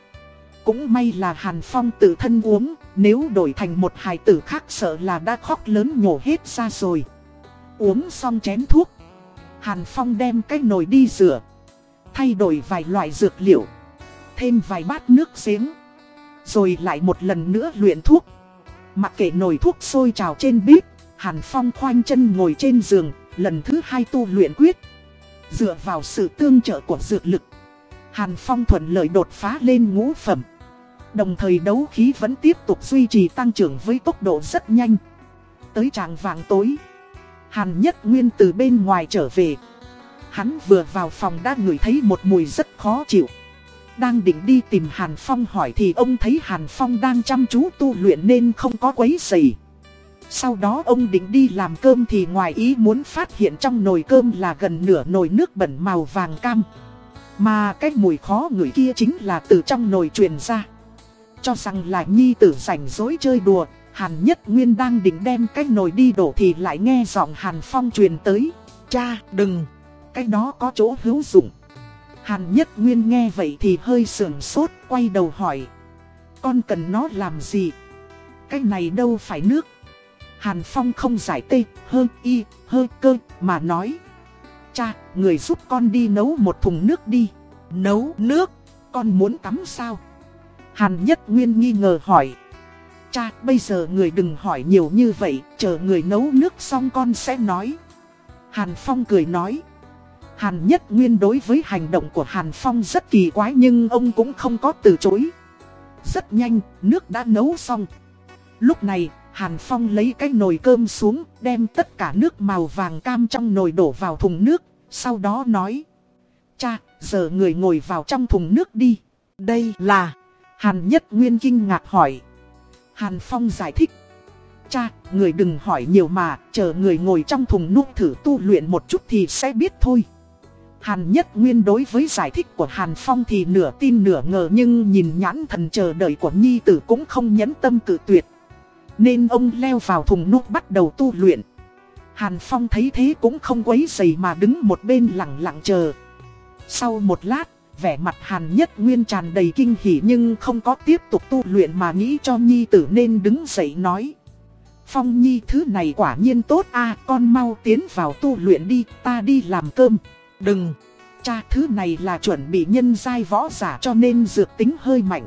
Cũng may là Hàn Phong tự thân uống, nếu đổi thành một hài tử khác sợ là đã khóc lớn nhổ hết ra rồi. Uống xong chén thuốc, Hàn Phong đem cái nồi đi rửa, thay đổi vài loại dược liệu, thêm vài bát nước giếng, rồi lại một lần nữa luyện thuốc. Mặc kệ nồi thuốc sôi trào trên bếp, Hàn Phong khoanh chân ngồi trên giường, lần thứ hai tu luyện quyết. Dựa vào sự tương trợ của dược lực, Hàn Phong thuận lợi đột phá lên ngũ phẩm. Đồng thời đấu khí vẫn tiếp tục duy trì tăng trưởng với tốc độ rất nhanh. Tới tràng vàng tối, Hàn Nhất Nguyên từ bên ngoài trở về. Hắn vừa vào phòng đã ngửi thấy một mùi rất khó chịu. Đang định đi tìm Hàn Phong hỏi thì ông thấy Hàn Phong đang chăm chú tu luyện nên không có quấy rầy. Sau đó ông định đi làm cơm thì ngoài ý muốn phát hiện trong nồi cơm là gần nửa nồi nước bẩn màu vàng cam. Mà cái mùi khó người kia chính là từ trong nồi truyền ra. Cho rằng là nhi tử rảnh dối chơi đùa, Hàn Nhất Nguyên đang định đem cái nồi đi đổ thì lại nghe giọng Hàn Phong truyền tới. Cha, đừng, cái đó có chỗ hữu dụng. Hàn Nhất Nguyên nghe vậy thì hơi sườn sốt, quay đầu hỏi. Con cần nó làm gì? Cái này đâu phải nước. Hàn Phong không giải tê, hơ y, hơ cơ, mà nói. Cha, người giúp con đi nấu một thùng nước đi. Nấu nước, con muốn tắm sao? Hàn Nhất Nguyên nghi ngờ hỏi. Cha, bây giờ người đừng hỏi nhiều như vậy, chờ người nấu nước xong con sẽ nói. Hàn Phong cười nói. Hàn Nhất Nguyên đối với hành động của Hàn Phong rất kỳ quái nhưng ông cũng không có từ chối. Rất nhanh, nước đã nấu xong. Lúc này, Hàn Phong lấy cái nồi cơm xuống, đem tất cả nước màu vàng cam trong nồi đổ vào thùng nước, sau đó nói. Cha, giờ người ngồi vào trong thùng nước đi. Đây là... Hàn Nhất Nguyên kinh ngạc hỏi. Hàn Phong giải thích. Cha, người đừng hỏi nhiều mà, chờ người ngồi trong thùng nước thử tu luyện một chút thì sẽ biết thôi. Hàn Nhất Nguyên đối với giải thích của Hàn Phong thì nửa tin nửa ngờ nhưng nhìn nhãn thần chờ đợi của Nhi tử cũng không nhẫn tâm cự tuyệt. Nên ông leo vào thùng nước bắt đầu tu luyện. Hàn Phong thấy thế cũng không quấy dày mà đứng một bên lặng lặng chờ. Sau một lát, vẻ mặt Hàn Nhất Nguyên tràn đầy kinh hỉ nhưng không có tiếp tục tu luyện mà nghĩ cho Nhi tử nên đứng dậy nói. Phong Nhi thứ này quả nhiên tốt a con mau tiến vào tu luyện đi, ta đi làm cơm. Đừng, cha thứ này là chuẩn bị nhân giai võ giả cho nên dược tính hơi mạnh.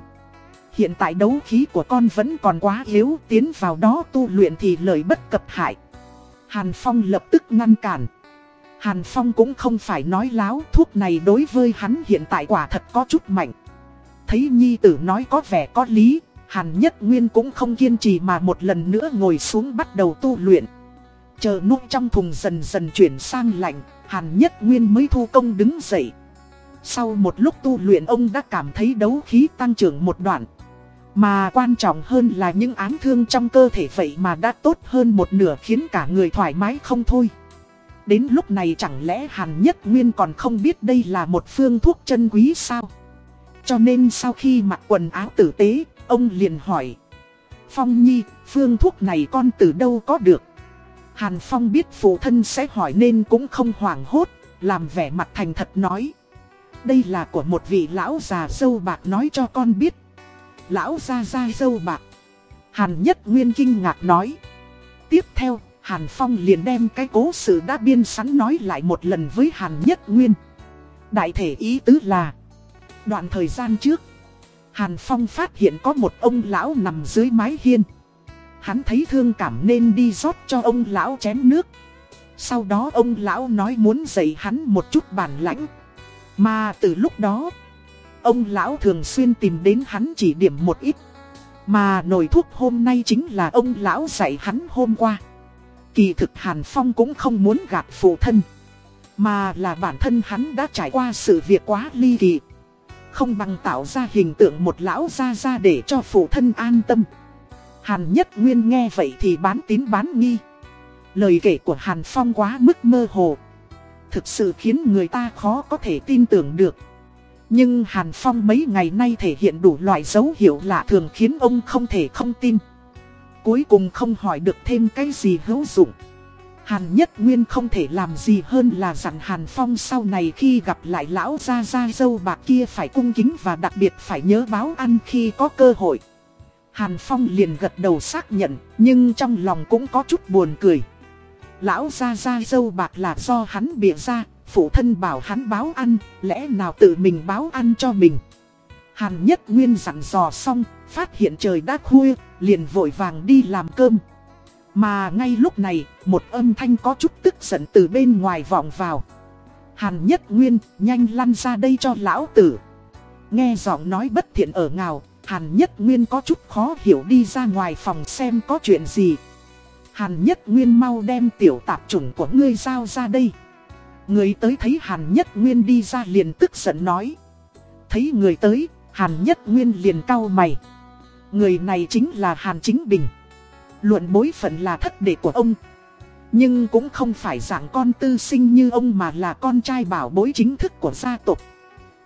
Hiện tại đấu khí của con vẫn còn quá yếu, tiến vào đó tu luyện thì lời bất cập hại. Hàn Phong lập tức ngăn cản. Hàn Phong cũng không phải nói láo, thuốc này đối với hắn hiện tại quả thật có chút mạnh. Thấy Nhi tử nói có vẻ có lý, Hàn Nhất Nguyên cũng không kiên trì mà một lần nữa ngồi xuống bắt đầu tu luyện. Chờ nút trong thùng dần dần chuyển sang lạnh, Hàn Nhất Nguyên mới thu công đứng dậy. Sau một lúc tu luyện ông đã cảm thấy đấu khí tăng trưởng một đoạn. Mà quan trọng hơn là những ám thương trong cơ thể vậy mà đã tốt hơn một nửa khiến cả người thoải mái không thôi. Đến lúc này chẳng lẽ Hàn Nhất Nguyên còn không biết đây là một phương thuốc chân quý sao? Cho nên sau khi mặc quần áo tử tế, ông liền hỏi. Phong Nhi, phương thuốc này con từ đâu có được? Hàn Phong biết phụ thân sẽ hỏi nên cũng không hoảng hốt, làm vẻ mặt thành thật nói. Đây là của một vị lão già sâu bạc nói cho con biết. Lão ra ra dâu bạc. Hàn Nhất Nguyên kinh ngạc nói. Tiếp theo, Hàn Phong liền đem cái cố sự đã biên sẵn nói lại một lần với Hàn Nhất Nguyên. Đại thể ý tứ là, đoạn thời gian trước, Hàn Phong phát hiện có một ông lão nằm dưới mái hiên. Hắn thấy thương cảm nên đi rót cho ông lão chén nước. Sau đó ông lão nói muốn dạy hắn một chút bản lãnh. Mà từ lúc đó, ông lão thường xuyên tìm đến hắn chỉ điểm một ít. Mà nồi thuốc hôm nay chính là ông lão dạy hắn hôm qua. Kỳ thực Hàn Phong cũng không muốn gạt phụ thân. Mà là bản thân hắn đã trải qua sự việc quá ly kỳ. Không bằng tạo ra hình tượng một lão ra ra để cho phụ thân an tâm. Hàn Nhất Nguyên nghe vậy thì bán tín bán nghi. Lời kể của Hàn Phong quá mức mơ hồ. Thực sự khiến người ta khó có thể tin tưởng được. Nhưng Hàn Phong mấy ngày nay thể hiện đủ loại dấu hiệu lạ thường khiến ông không thể không tin. Cuối cùng không hỏi được thêm cái gì hữu dụng. Hàn Nhất Nguyên không thể làm gì hơn là dặn Hàn Phong sau này khi gặp lại lão gia gia dâu bạc kia phải cung kính và đặc biệt phải nhớ báo ăn khi có cơ hội. Hàn Phong liền gật đầu xác nhận, nhưng trong lòng cũng có chút buồn cười. Lão gia gia dâu bạc là do hắn bịa ra, phụ thân bảo hắn báo ăn, lẽ nào tự mình báo ăn cho mình. Hàn Nhất Nguyên dặn dò xong, phát hiện trời đã khuya, liền vội vàng đi làm cơm. Mà ngay lúc này, một âm thanh có chút tức giận từ bên ngoài vọng vào. Hàn Nhất Nguyên, nhanh lăn ra đây cho lão tử. Nghe giọng nói bất thiện ở ngào, Hàn Nhất Nguyên có chút khó hiểu đi ra ngoài phòng xem có chuyện gì. Hàn Nhất Nguyên mau đem tiểu tạp chủng của ngươi giao ra đây. Người tới thấy Hàn Nhất Nguyên đi ra liền tức giận nói. Thấy người tới, Hàn Nhất Nguyên liền cau mày. Người này chính là Hàn Chính Bình. Luận bối phận là thất đệ của ông. Nhưng cũng không phải dạng con tư sinh như ông mà là con trai bảo bối chính thức của gia tộc.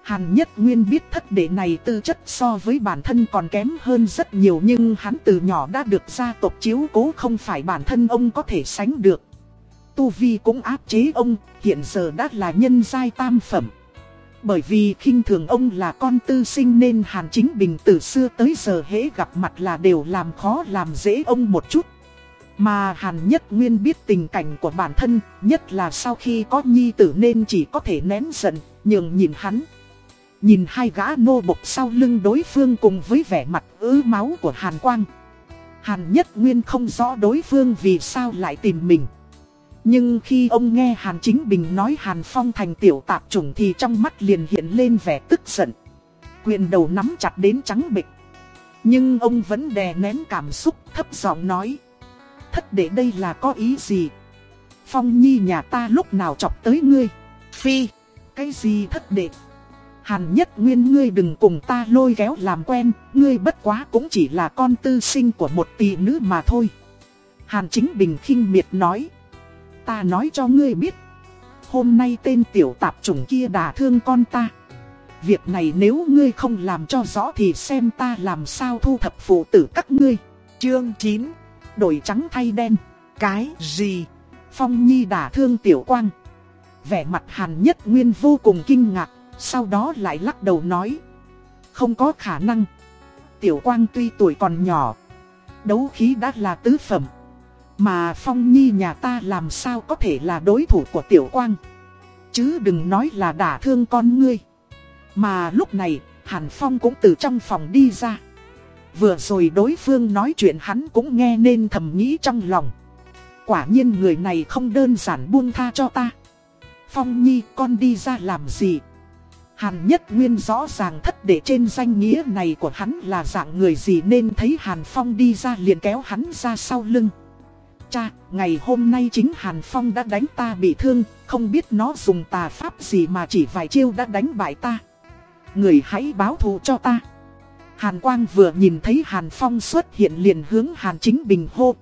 Hàn Nhất Nguyên biết thất đệ này tư chất so với bản thân còn kém hơn rất nhiều nhưng hắn từ nhỏ đã được gia tộc chiếu cố không phải bản thân ông có thể sánh được. Tu Vi cũng áp chế ông, hiện giờ đã là nhân giai tam phẩm. Bởi vì khinh thường ông là con tư sinh nên Hàn Chính Bình từ xưa tới giờ hễ gặp mặt là đều làm khó làm dễ ông một chút. Mà Hàn Nhất Nguyên biết tình cảnh của bản thân, nhất là sau khi có nhi tử nên chỉ có thể nén giận, nhường nhìn hắn. Nhìn hai gã nô bộc sau lưng đối phương cùng với vẻ mặt ứ máu của Hàn Quang. Hàn Nhất Nguyên không rõ đối phương vì sao lại tìm mình. Nhưng khi ông nghe Hàn Chính Bình nói Hàn Phong thành tiểu tạp chủng thì trong mắt liền hiện lên vẻ tức giận. Quyền đầu nắm chặt đến trắng bịch. Nhưng ông vẫn đè nén cảm xúc thấp giọng nói. Thất để đây là có ý gì? Phong Nhi nhà ta lúc nào chọc tới ngươi? Phi, cái gì thất đệ? Hàn nhất nguyên ngươi đừng cùng ta lôi kéo làm quen, ngươi bất quá cũng chỉ là con tư sinh của một tỷ nữ mà thôi. Hàn chính bình khinh miệt nói. Ta nói cho ngươi biết. Hôm nay tên tiểu tạp chủng kia đả thương con ta. Việc này nếu ngươi không làm cho rõ thì xem ta làm sao thu thập phụ tử các ngươi. Chương 9. Đổi trắng thay đen. Cái gì? Phong Nhi đả thương tiểu quang. Vẻ mặt hàn nhất nguyên vô cùng kinh ngạc. Sau đó lại lắc đầu nói. Không có khả năng. Tiểu quang tuy tuổi còn nhỏ. Đấu khí đã là tứ phẩm. Mà Phong Nhi nhà ta làm sao có thể là đối thủ của Tiểu Quang. Chứ đừng nói là đả thương con ngươi. Mà lúc này, Hàn Phong cũng từ trong phòng đi ra. Vừa rồi đối phương nói chuyện hắn cũng nghe nên thầm nghĩ trong lòng. Quả nhiên người này không đơn giản buông tha cho ta. Phong Nhi con đi ra làm gì? Hàn Nhất Nguyên rõ ràng thất để trên danh nghĩa này của hắn là dạng người gì nên thấy Hàn Phong đi ra liền kéo hắn ra sau lưng. Cha, ngày hôm nay chính Hàn Phong đã đánh ta bị thương, không biết nó dùng tà pháp gì mà chỉ vài chiêu đã đánh bại ta. Người hãy báo thù cho ta. Hàn Quang vừa nhìn thấy Hàn Phong xuất hiện liền hướng Hàn Chính Bình hô.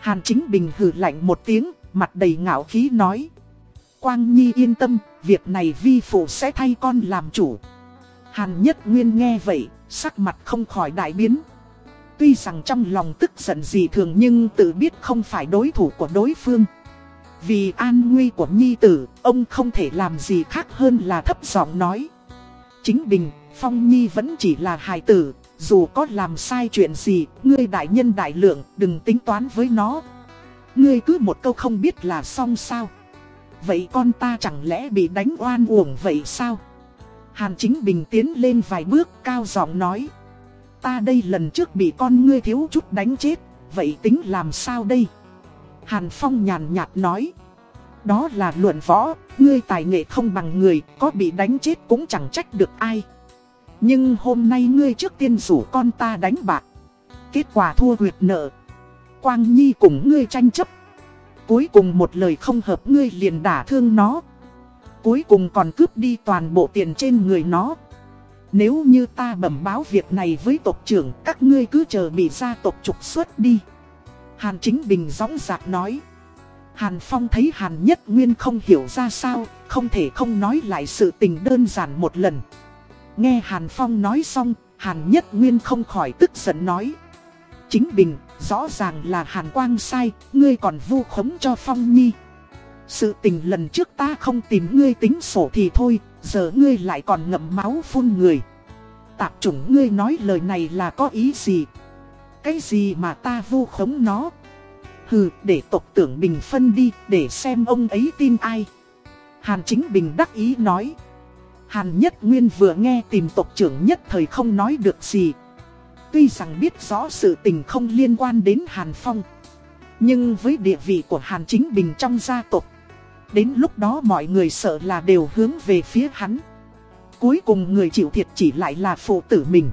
Hàn Chính Bình hử lạnh một tiếng, mặt đầy ngạo khí nói. Quang Nhi yên tâm, việc này vi phụ sẽ thay con làm chủ. Hàn Nhất Nguyên nghe vậy, sắc mặt không khỏi đại biến. Tuy rằng trong lòng tức giận gì thường nhưng tự biết không phải đối thủ của đối phương. Vì an nguy của Nhi tử, ông không thể làm gì khác hơn là thấp giọng nói. Chính Bình, Phong Nhi vẫn chỉ là hài tử, dù có làm sai chuyện gì, ngươi đại nhân đại lượng, đừng tính toán với nó. Ngươi cứ một câu không biết là xong sao. Vậy con ta chẳng lẽ bị đánh oan uổng vậy sao? Hàn Chính Bình tiến lên vài bước cao giọng nói. Ta đây lần trước bị con ngươi thiếu chút đánh chết, vậy tính làm sao đây? Hàn Phong nhàn nhạt nói. Đó là luận võ, ngươi tài nghệ không bằng người, có bị đánh chết cũng chẳng trách được ai. Nhưng hôm nay ngươi trước tiên rủ con ta đánh bạc. Kết quả thua huyệt nợ. Quang Nhi cùng ngươi tranh chấp. Cuối cùng một lời không hợp ngươi liền đả thương nó. Cuối cùng còn cướp đi toàn bộ tiền trên người nó. Nếu như ta bẩm báo việc này với tộc trưởng, các ngươi cứ chờ bị gia tộc trục xuất đi. Hàn Chính Bình gióng giạc nói. Hàn Phong thấy Hàn Nhất Nguyên không hiểu ra sao, không thể không nói lại sự tình đơn giản một lần. Nghe Hàn Phong nói xong, Hàn Nhất Nguyên không khỏi tức giận nói. Chính Bình, rõ ràng là Hàn Quang sai, ngươi còn vu khống cho Phong Nhi. Sự tình lần trước ta không tìm ngươi tính sổ thì thôi, giờ ngươi lại còn ngậm máu phun người. Tạp chủng ngươi nói lời này là có ý gì? Cái gì mà ta vu khống nó? Hừ, để tộc tưởng Bình phân đi, để xem ông ấy tin ai. Hàn Chính Bình đắc ý nói. Hàn Nhất Nguyên vừa nghe tìm tộc trưởng nhất thời không nói được gì. Tuy rằng biết rõ sự tình không liên quan đến Hàn Phong. Nhưng với địa vị của Hàn Chính Bình trong gia tộc Đến lúc đó mọi người sợ là đều hướng về phía hắn. Cuối cùng người chịu thiệt chỉ lại là phụ tử mình.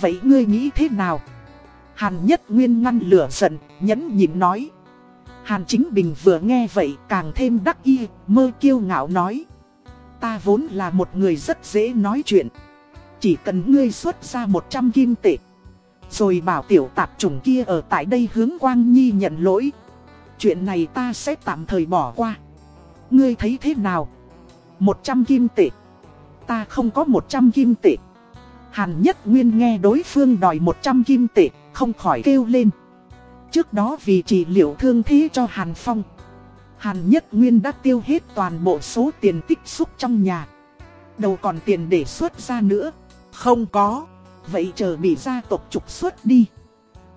Vậy ngươi nghĩ thế nào? Hàn Nhất Nguyên ngăn lửa giận, nhẫn nhịn nói. Hàn Chính Bình vừa nghe vậy càng thêm đắc y, mơ kiêu ngạo nói. Ta vốn là một người rất dễ nói chuyện. Chỉ cần ngươi xuất ra 100 kim tệ. Rồi bảo tiểu tạp chủng kia ở tại đây hướng Quang Nhi nhận lỗi. Chuyện này ta sẽ tạm thời bỏ qua. Ngươi thấy thế nào? 100 kim tệ. Ta không có 100 kim tệ. Hàn Nhất Nguyên nghe đối phương đòi 100 kim tệ, không khỏi kêu lên. Trước đó vì trị liệu thương thế cho Hàn Phong. Hàn Nhất Nguyên đã tiêu hết toàn bộ số tiền tích xúc trong nhà. Đâu còn tiền để xuất ra nữa. Không có. Vậy chờ bị gia tộc trục xuất đi.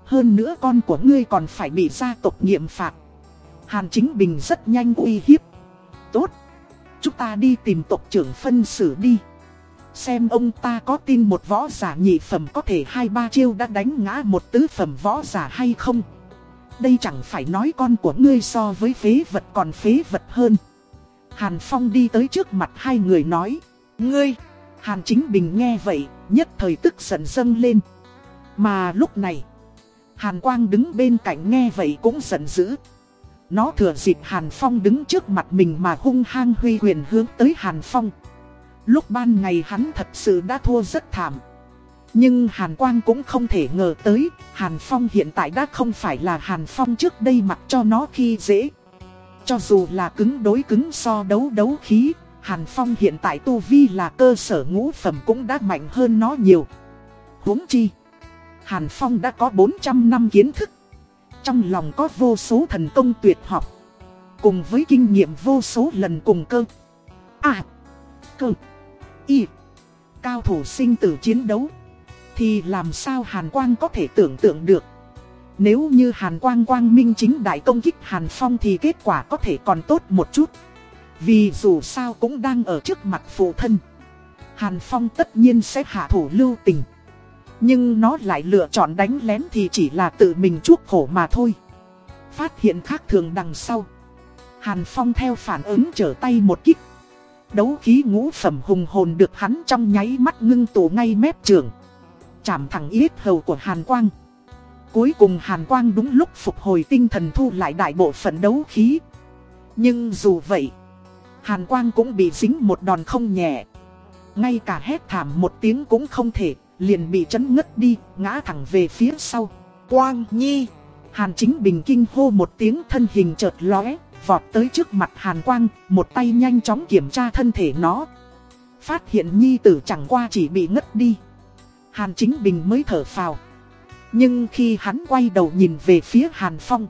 Hơn nữa con của ngươi còn phải bị gia tộc nghiệm phạt. Hàn Chính Bình rất nhanh uy hiếp tốt. Chúng ta đi tìm tộc trưởng phân xử đi. Xem ông ta có tin một võ giả nhị phẩm có thể hai ba chiêu đã đánh ngã một tứ phẩm võ giả hay không. Đây chẳng phải nói con của ngươi so với phế vật còn phế vật hơn. Hàn Phong đi tới trước mặt hai người nói. Ngươi! Hàn Chính Bình nghe vậy, nhất thời tức giận dâng lên. Mà lúc này, Hàn Quang đứng bên cạnh nghe vậy cũng giận dữ. Nó thừa dịp Hàn Phong đứng trước mặt mình mà hung hăng huy quyền hướng tới Hàn Phong. Lúc ban ngày hắn thật sự đã thua rất thảm. Nhưng Hàn Quang cũng không thể ngờ tới, Hàn Phong hiện tại đã không phải là Hàn Phong trước đây mặc cho nó khi dễ. Cho dù là cứng đối cứng so đấu đấu khí, Hàn Phong hiện tại tu vi là cơ sở ngũ phẩm cũng đã mạnh hơn nó nhiều. huống chi, Hàn Phong đã có 400 năm kiến thức. Trong lòng có vô số thần công tuyệt học. Cùng với kinh nghiệm vô số lần cùng cơ. À, cơ, y, cao thủ sinh tử chiến đấu. Thì làm sao Hàn Quang có thể tưởng tượng được? Nếu như Hàn Quang quang minh chính đại công kích Hàn Phong thì kết quả có thể còn tốt một chút. Vì dù sao cũng đang ở trước mặt phụ thân. Hàn Phong tất nhiên sẽ hạ thủ lưu tình. Nhưng nó lại lựa chọn đánh lén thì chỉ là tự mình chuốc khổ mà thôi Phát hiện khác thường đằng sau Hàn Phong theo phản ứng trở tay một kích Đấu khí ngũ phẩm hùng hồn được hắn trong nháy mắt ngưng tụ ngay mép trường chạm thẳng yết hầu của Hàn Quang. Cuối cùng Hàn Quang đúng lúc phục hồi tinh thần thu lại đại bộ phận đấu khí. Nhưng dù vậy, Hàn Quang cũng bị dính một đòn không nhẹ. Ngay cả hét thảm một tiếng cũng không thể, liền bị chấn ngất đi, ngã thẳng về phía sau. Quang Nhi! Hàn Chính Bình kinh hô một tiếng thân hình chợt lóe, vọt tới trước mặt Hàn Quang, một tay nhanh chóng kiểm tra thân thể nó. Phát hiện Nhi tử chẳng qua chỉ bị ngất đi. Hàn Chính Bình mới thở phào. Nhưng khi hắn quay đầu nhìn về phía Hàn Phong,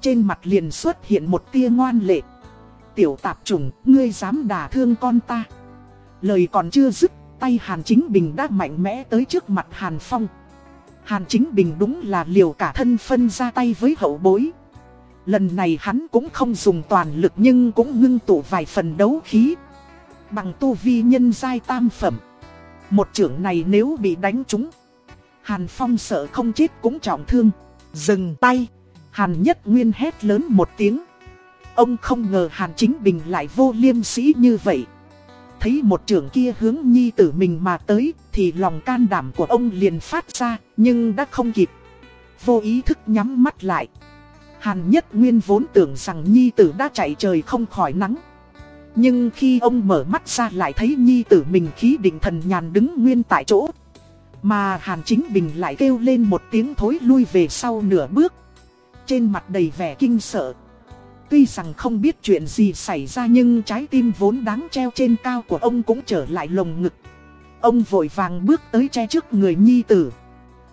trên mặt liền xuất hiện một tia ngoan lệ. Tiểu tạp trùng, ngươi dám đả thương con ta. Lời còn chưa dứt, tay Hàn Chính Bình đã mạnh mẽ tới trước mặt Hàn Phong. Hàn Chính Bình đúng là liều cả thân phân ra tay với hậu bối. Lần này hắn cũng không dùng toàn lực nhưng cũng ngưng tụ vài phần đấu khí. Bằng tu vi nhân giai tam phẩm. Một trưởng này nếu bị đánh trúng, Hàn Phong sợ không chết cũng trọng thương Dừng tay Hàn Nhất Nguyên hét lớn một tiếng Ông không ngờ Hàn Chính Bình lại vô liêm sĩ như vậy Thấy một trưởng kia hướng nhi tử mình mà tới, Thì lòng can đảm của ông liền phát ra, Nhưng đã không kịp Vô ý thức nhắm mắt lại Hàn Nhất Nguyên vốn tưởng rằng nhi tử đã chạy trời không khỏi nắng nhưng khi ông mở mắt ra lại thấy nhi tử mình khí định thần nhàn đứng nguyên tại chỗ. Mà Hàn Chính Bình lại kêu lên một tiếng thối lui về sau nửa bước. Trên mặt đầy vẻ kinh sợ. Tuy rằng không biết chuyện gì xảy ra nhưng trái tim vốn đáng treo trên cao của ông cũng trở lại lồng ngực. Ông vội vàng bước tới che trước người nhi tử.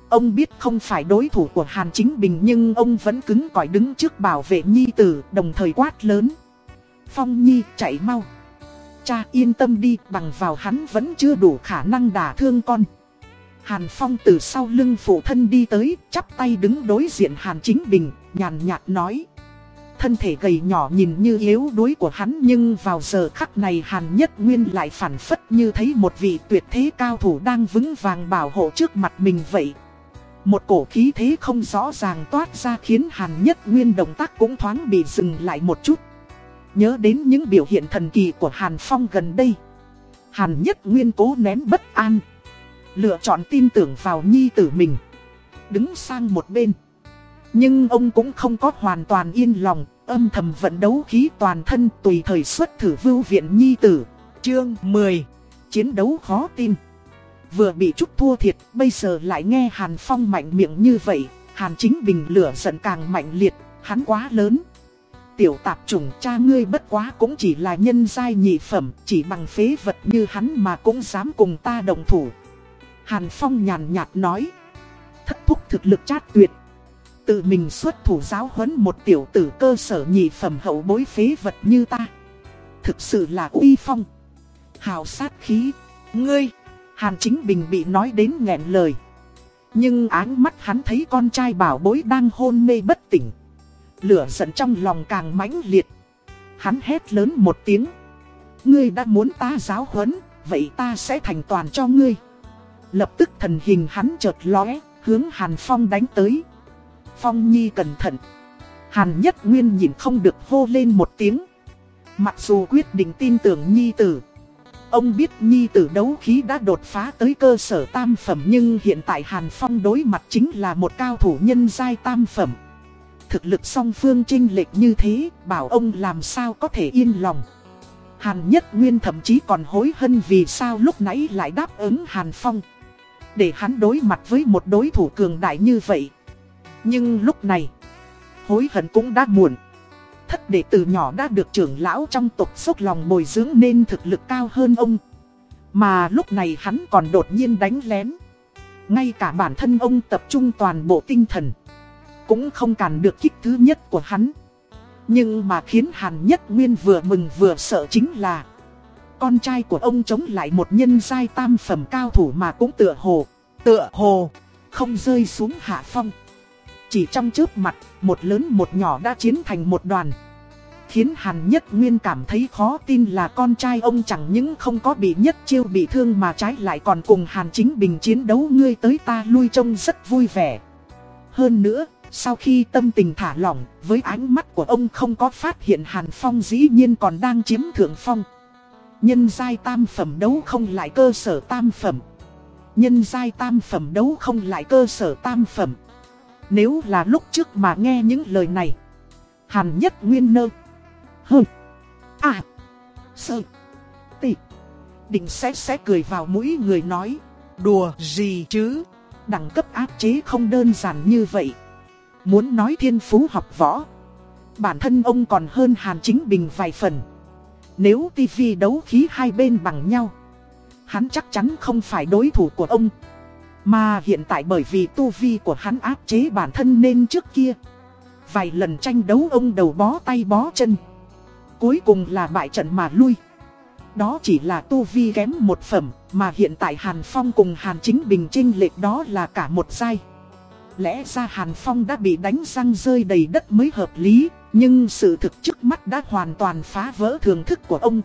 Ông biết không phải đối thủ của Hàn Chính Bình nhưng ông vẫn cứng cỏi đứng trước bảo vệ nhi tử đồng thời quát lớn. Phong Nhi chạy mau. Cha yên tâm đi bằng vào hắn vẫn chưa đủ khả năng đả thương con. Hàn Phong từ sau lưng phụ thân đi tới, chắp tay đứng đối diện Hàn Chính Bình, nhàn nhạt nói. Thân thể gầy nhỏ nhìn như yếu đuối của hắn nhưng vào giờ khắc này Hàn Nhất Nguyên lại phản phất như thấy một vị tuyệt thế cao thủ đang vững vàng bảo hộ trước mặt mình vậy. Một cổ khí thế không rõ ràng toát ra khiến Hàn Nhất Nguyên động tác cũng thoáng bị dừng lại một chút. Nhớ đến những biểu hiện thần kỳ của Hàn Phong gần đây, Hàn Nhất Nguyên cố nén bất an, Lựa chọn tin tưởng vào nhi tử mình, Đứng sang một bên nhưng ông cũng không có hoàn toàn yên lòng Âm thầm vận đấu khí toàn thân tùy thời xuất thử vưu viện nhi tử Chương 10 Chiến đấu khó tin Vừa bị chút thua thiệt Bây giờ lại nghe Hàn Phong mạnh miệng như vậy Hàn Chính Bình lửa giận càng mạnh liệt Hắn quá lớn Tiểu tạp trùng cha ngươi bất quá cũng chỉ là nhân giai nhị phẩm, chỉ bằng phế vật như hắn mà cũng dám cùng ta đồng thủ. Hàn Phong nhàn nhạt nói. Thất thúc thực lực chát tuyệt. Tự mình xuất thủ giáo huấn một tiểu tử cơ sở nhị phẩm hậu bối phế vật như ta. Thực sự là uy phong. Hào sát khí. Ngươi. Hàn Chính Bình bị nói đến nghẹn lời. Nhưng áng mắt hắn thấy con trai bảo bối đang hôn mê bất tỉnh. Lửa giận trong lòng càng mãnh liệt. Hắn hét lớn một tiếng. Ngươi đã muốn ta giáo huấn, vậy ta sẽ thành toàn cho ngươi. Lập tức thần hình hắn chợt lóe, hướng Hàn Phong đánh tới. Phong Nhi cẩn thận. Hàn Nhất Nguyên nhìn không được hô lên một tiếng. Mặc dù quyết định tin tưởng Nhi Tử. Ông biết Nhi Tử đấu khí đã đột phá tới cơ sở tam phẩm nhưng hiện tại Hàn Phong đối mặt chính là một cao thủ nhân giai tam phẩm thực lực song phương chênh lệch như thế, bảo ông làm sao có thể yên lòng. Hàn Nhất Nguyên thậm chí còn hối hận vì sao lúc nãy lại đáp ứng Hàn Phong. Để hắn đối mặt với một đối thủ cường đại như vậy. Nhưng lúc này, hối hận cũng đã muộn. Thất đệ từ nhỏ đã được trưởng lão trong tộc sốc lòng bồi dưỡng nên thực lực cao hơn ông. Mà lúc này hắn còn đột nhiên đánh lén. Ngay cả bản thân ông tập trung toàn bộ tinh thần. Cũng không cản được kích thứ nhất của hắn. Nhưng mà khiến Hàn Nhất Nguyên vừa mừng vừa sợ chính là Con trai của ông chống lại một nhân giai tam phẩm cao thủ mà cũng tựa hồ Tựa hồ Không rơi xuống hạ phong chỉ trong trước mặt Một lớn một nhỏ đã chiến thành một đoàn Khiến Hàn Nhất Nguyên cảm thấy khó tin là con trai ông chẳng những không có bị nhất chiêu bị thương mà trái lại còn cùng Hàn Chính Bình chiến đấu ngươi tới ta lui trông rất vui vẻ. Hơn nữa, sau khi tâm tình thả lỏng, với ánh mắt của ông không có phát hiện Hàn Phong dĩ nhiên còn đang chiếm thượng phong. Nhân giai tam phẩm đấu không lại cơ sở tam phẩm. Nhân giai tam phẩm đấu không lại cơ sở tam phẩm. Nếu là lúc trước mà nghe những lời này, Hàn nhất nguyên nơ. Hơ. À. Sơ. Tị. Định sẽ sẽ cười vào mũi người nói. Đùa gì chứ? Đẳng cấp áp chế không đơn giản như vậy. Muốn nói thiên phú học võ Bản thân ông còn hơn Hàn Chính Bình vài phần Nếu TV đấu khí hai bên bằng nhau Hắn chắc chắn không phải đối thủ của ông mà hiện tại bởi vì tu vi của hắn áp chế bản thân nên trước kia Vài lần tranh đấu ông đầu bó tay bó chân Cuối cùng là bại trận mà lui Đó chỉ là tu vi kém một phẩm Mà hiện tại Hàn Phong cùng Hàn Chính Bình trinh lệch đó là cả một giai Lẽ ra Hàn Phong đã bị đánh răng rơi đầy đất mới hợp lý, nhưng sự thực trước mắt đã hoàn toàn phá vỡ thường thức của ông.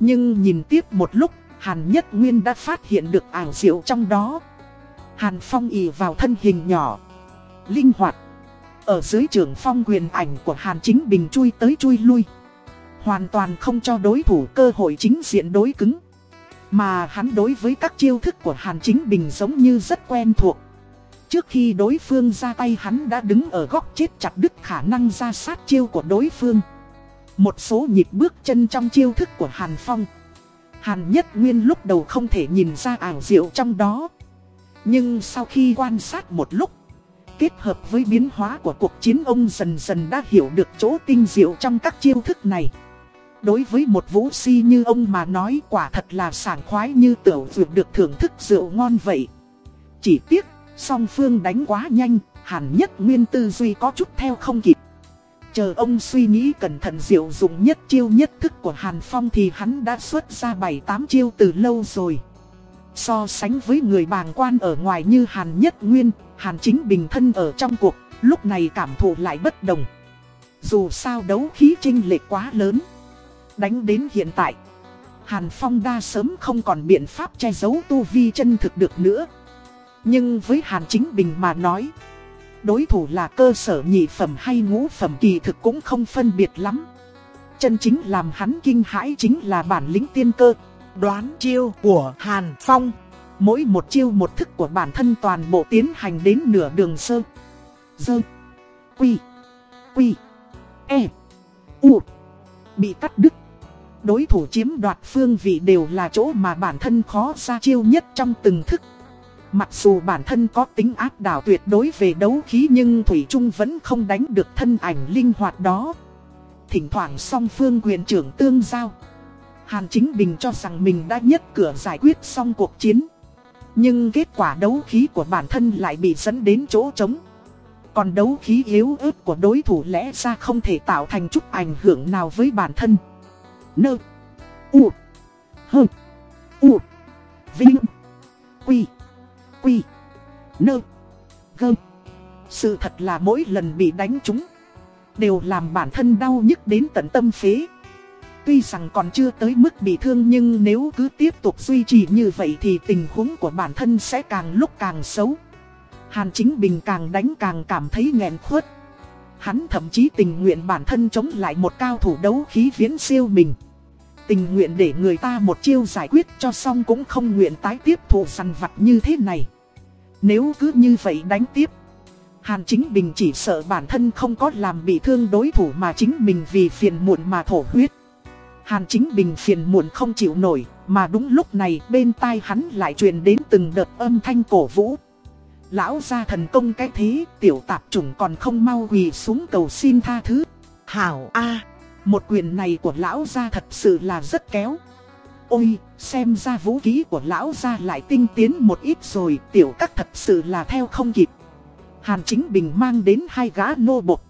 Nhưng nhìn tiếp một lúc, Hàn Nhất Nguyên đã phát hiện được ảo diệu trong đó. Hàn Phong ỉ vào thân hình nhỏ, linh hoạt. Ở dưới trường phong quyền ảnh của Hàn Chính Bình chui tới chui lui. Hoàn toàn không cho đối thủ cơ hội chính diện đối cứng. Mà hắn đối với các chiêu thức của Hàn Chính Bình giống như rất quen thuộc. Trước khi đối phương ra tay hắn đã đứng ở góc chết chặt đứt khả năng ra sát chiêu của đối phương. Một số nhịp bước chân trong chiêu thức của Hàn Phong. Hàn Nhất Nguyên lúc đầu không thể nhìn ra ảo diệu trong đó. Nhưng sau khi quan sát một lúc, kết hợp với biến hóa của cuộc chiến ông dần dần đã hiểu được chỗ tinh diệu trong các chiêu thức này. Đối với một vũ si như ông mà nói quả thật là sảng khoái như tiểu dược được thưởng thức rượu ngon vậy. Chỉ tiếc Song phương đánh quá nhanh, hẳn nhất nguyên tư duy có chút theo không kịp. Chờ ông suy nghĩ cẩn thận diệu dụng nhất chiêu nhất thức của Hàn Phong thì hắn đã xuất ra 7-8 chiêu từ lâu rồi. So sánh với người bàng quan ở ngoài như Hàn Nhất Nguyên, Hàn Chính Bình thân ở trong cuộc, lúc này cảm thụ lại bất đồng. Dù sao đấu khí trinh lệch quá lớn. Đánh đến hiện tại, Hàn Phong đa sớm không còn biện pháp che giấu tu vi chân thực được nữa. Nhưng với Hàn Chính Bình mà nói, đối thủ là cơ sở nhị phẩm hay ngũ phẩm kỳ thực cũng không phân biệt lắm. Chân chính làm hắn kinh hãi chính là bản lĩnh tiên cơ, đoán chiêu của Hàn Phong. Mỗi một chiêu một thức của bản thân toàn bộ tiến hành đến nửa đường sơ. Dơ. Quy. Quy. E. U. Bị cắt đứt. Đối thủ chiếm đoạt phương vị đều là chỗ mà bản thân khó ra chiêu nhất trong từng thức. Mặc dù bản thân có tính áp đảo tuyệt đối về đấu khí nhưng Thủy Trung vẫn không đánh được thân ảnh linh hoạt đó. Thỉnh thoảng song phương quyền trưởng tương giao. Hàn Chính Bình cho rằng mình đã nhất cửa giải quyết xong cuộc chiến. Nhưng kết quả đấu khí của bản thân lại bị dẫn đến chỗ trống. Còn đấu khí yếu ớt của đối thủ lẽ ra không thể tạo thành chút ảnh hưởng nào với bản thân. Nơ. U. Hơ. U. Vinh. Quy quy, nơ, gơ. Sự thật là mỗi lần bị đánh trúng, đều làm bản thân đau nhức đến tận tâm phế. Tuy rằng còn chưa tới mức bị thương nhưng nếu cứ tiếp tục duy trì như vậy thì tình huống của bản thân sẽ càng lúc càng xấu. Hàn Chính Bình càng đánh càng cảm thấy nghẹn khuất. Hắn thậm chí tình nguyện bản thân chống lại một cao thủ đấu khí viễn siêu mình. Tình nguyện để người ta một chiêu giải quyết cho xong cũng không nguyện tái tiếp thụ săn vặt như thế này. Nếu cứ như vậy đánh tiếp, Hàn Chính Bình chỉ sợ bản thân không có làm bị thương đối thủ mà chính mình vì phiền muộn mà thổ huyết Hàn Chính Bình phiền muộn không chịu nổi, mà đúng lúc này bên tai hắn lại truyền đến từng đợt âm thanh cổ vũ. Lão ra thần công cái thế, tiểu tạp chủng còn không mau quỳ xuống cầu xin tha thứ. Hảo A, một quyền này của lão ra thật sự là rất kéo. Ôi, xem ra vũ khí của lão ra lại tinh tiến một ít rồi, tiểu các thật sự là theo không kịp. Hàn Chính Bình mang đến hai gã nô bột.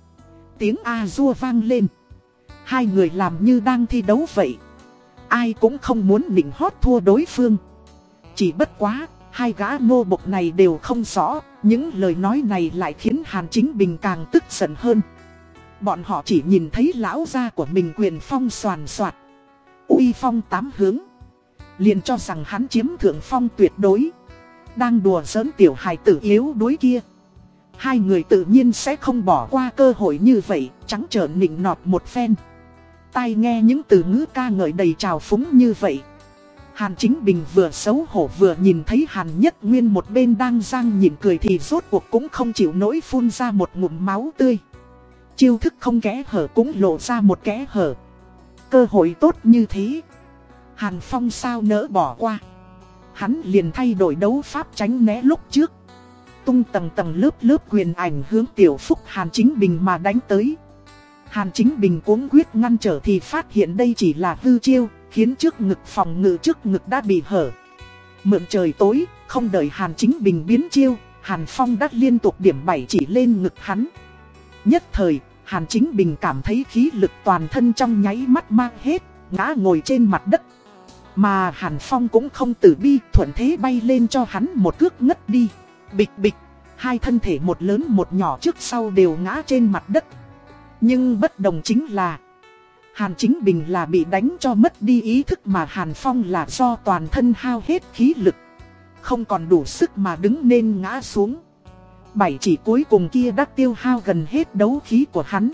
Tiếng A-dua vang lên. Hai người làm như đang thi đấu vậy. Ai cũng không muốn nịnh hót thua đối phương. Chỉ bất quá, hai gã nô bộc này đều không rõ, những lời nói này lại khiến Hàn Chính Bình càng tức giận hơn. Bọn họ chỉ nhìn thấy lão gia của mình quyền phong soàn soạt. uy phong tám hướng. Liền cho rằng hắn chiếm thượng phong tuyệt đối. Đang đùa giỡn tiểu hài tử yếu đuối kia. Hai người tự nhiên sẽ không bỏ qua cơ hội như vậy, trắng trợn nịnh nọt một phen. Tai nghe những từ ngữ ca ngợi đầy trào phúng như vậy. Hàn Chính Bình vừa xấu hổ vừa nhìn thấy Hàn Nhất Nguyên một bên đang giang nhìn cười thì rốt cuộc cũng không chịu nổi phun ra một ngụm máu tươi. Chiêu thức không kẽ hở cũng lộ ra một kẽ hở. Cơ hội tốt như thế. Hàn Phong sao nỡ bỏ qua. Hắn liền thay đổi đấu pháp tránh né lúc trước. Tung tầng tầng lớp lớp quyền ảnh hướng tiểu phúc Hàn Chính Bình mà đánh tới. Hàn Chính Bình cuống quyết ngăn trở thì phát hiện đây chỉ là hư chiêu, khiến trước ngực phòng ngự trước ngực đã bị hở. Mượn trời tối, không đợi Hàn Chính Bình biến chiêu, Hàn Phong đã liên tục điểm bảy chỉ lên ngực hắn. Nhất thời, Hàn Chính Bình cảm thấy khí lực toàn thân trong nháy mắt mang hết, ngã ngồi trên mặt đất. Mà Hàn Phong cũng không tử bi thuận thế bay lên cho hắn một cước ngất đi. Bịch bịch, hai thân thể một lớn một nhỏ trước sau đều ngã trên mặt đất. Nhưng bất đồng chính là, Hàn Chính Bình là bị đánh cho mất đi ý thức mà Hàn Phong là do toàn thân hao hết khí lực. Không còn đủ sức mà đứng nên ngã xuống. Bảy chỉ cuối cùng kia đã tiêu hao gần hết đấu khí của hắn.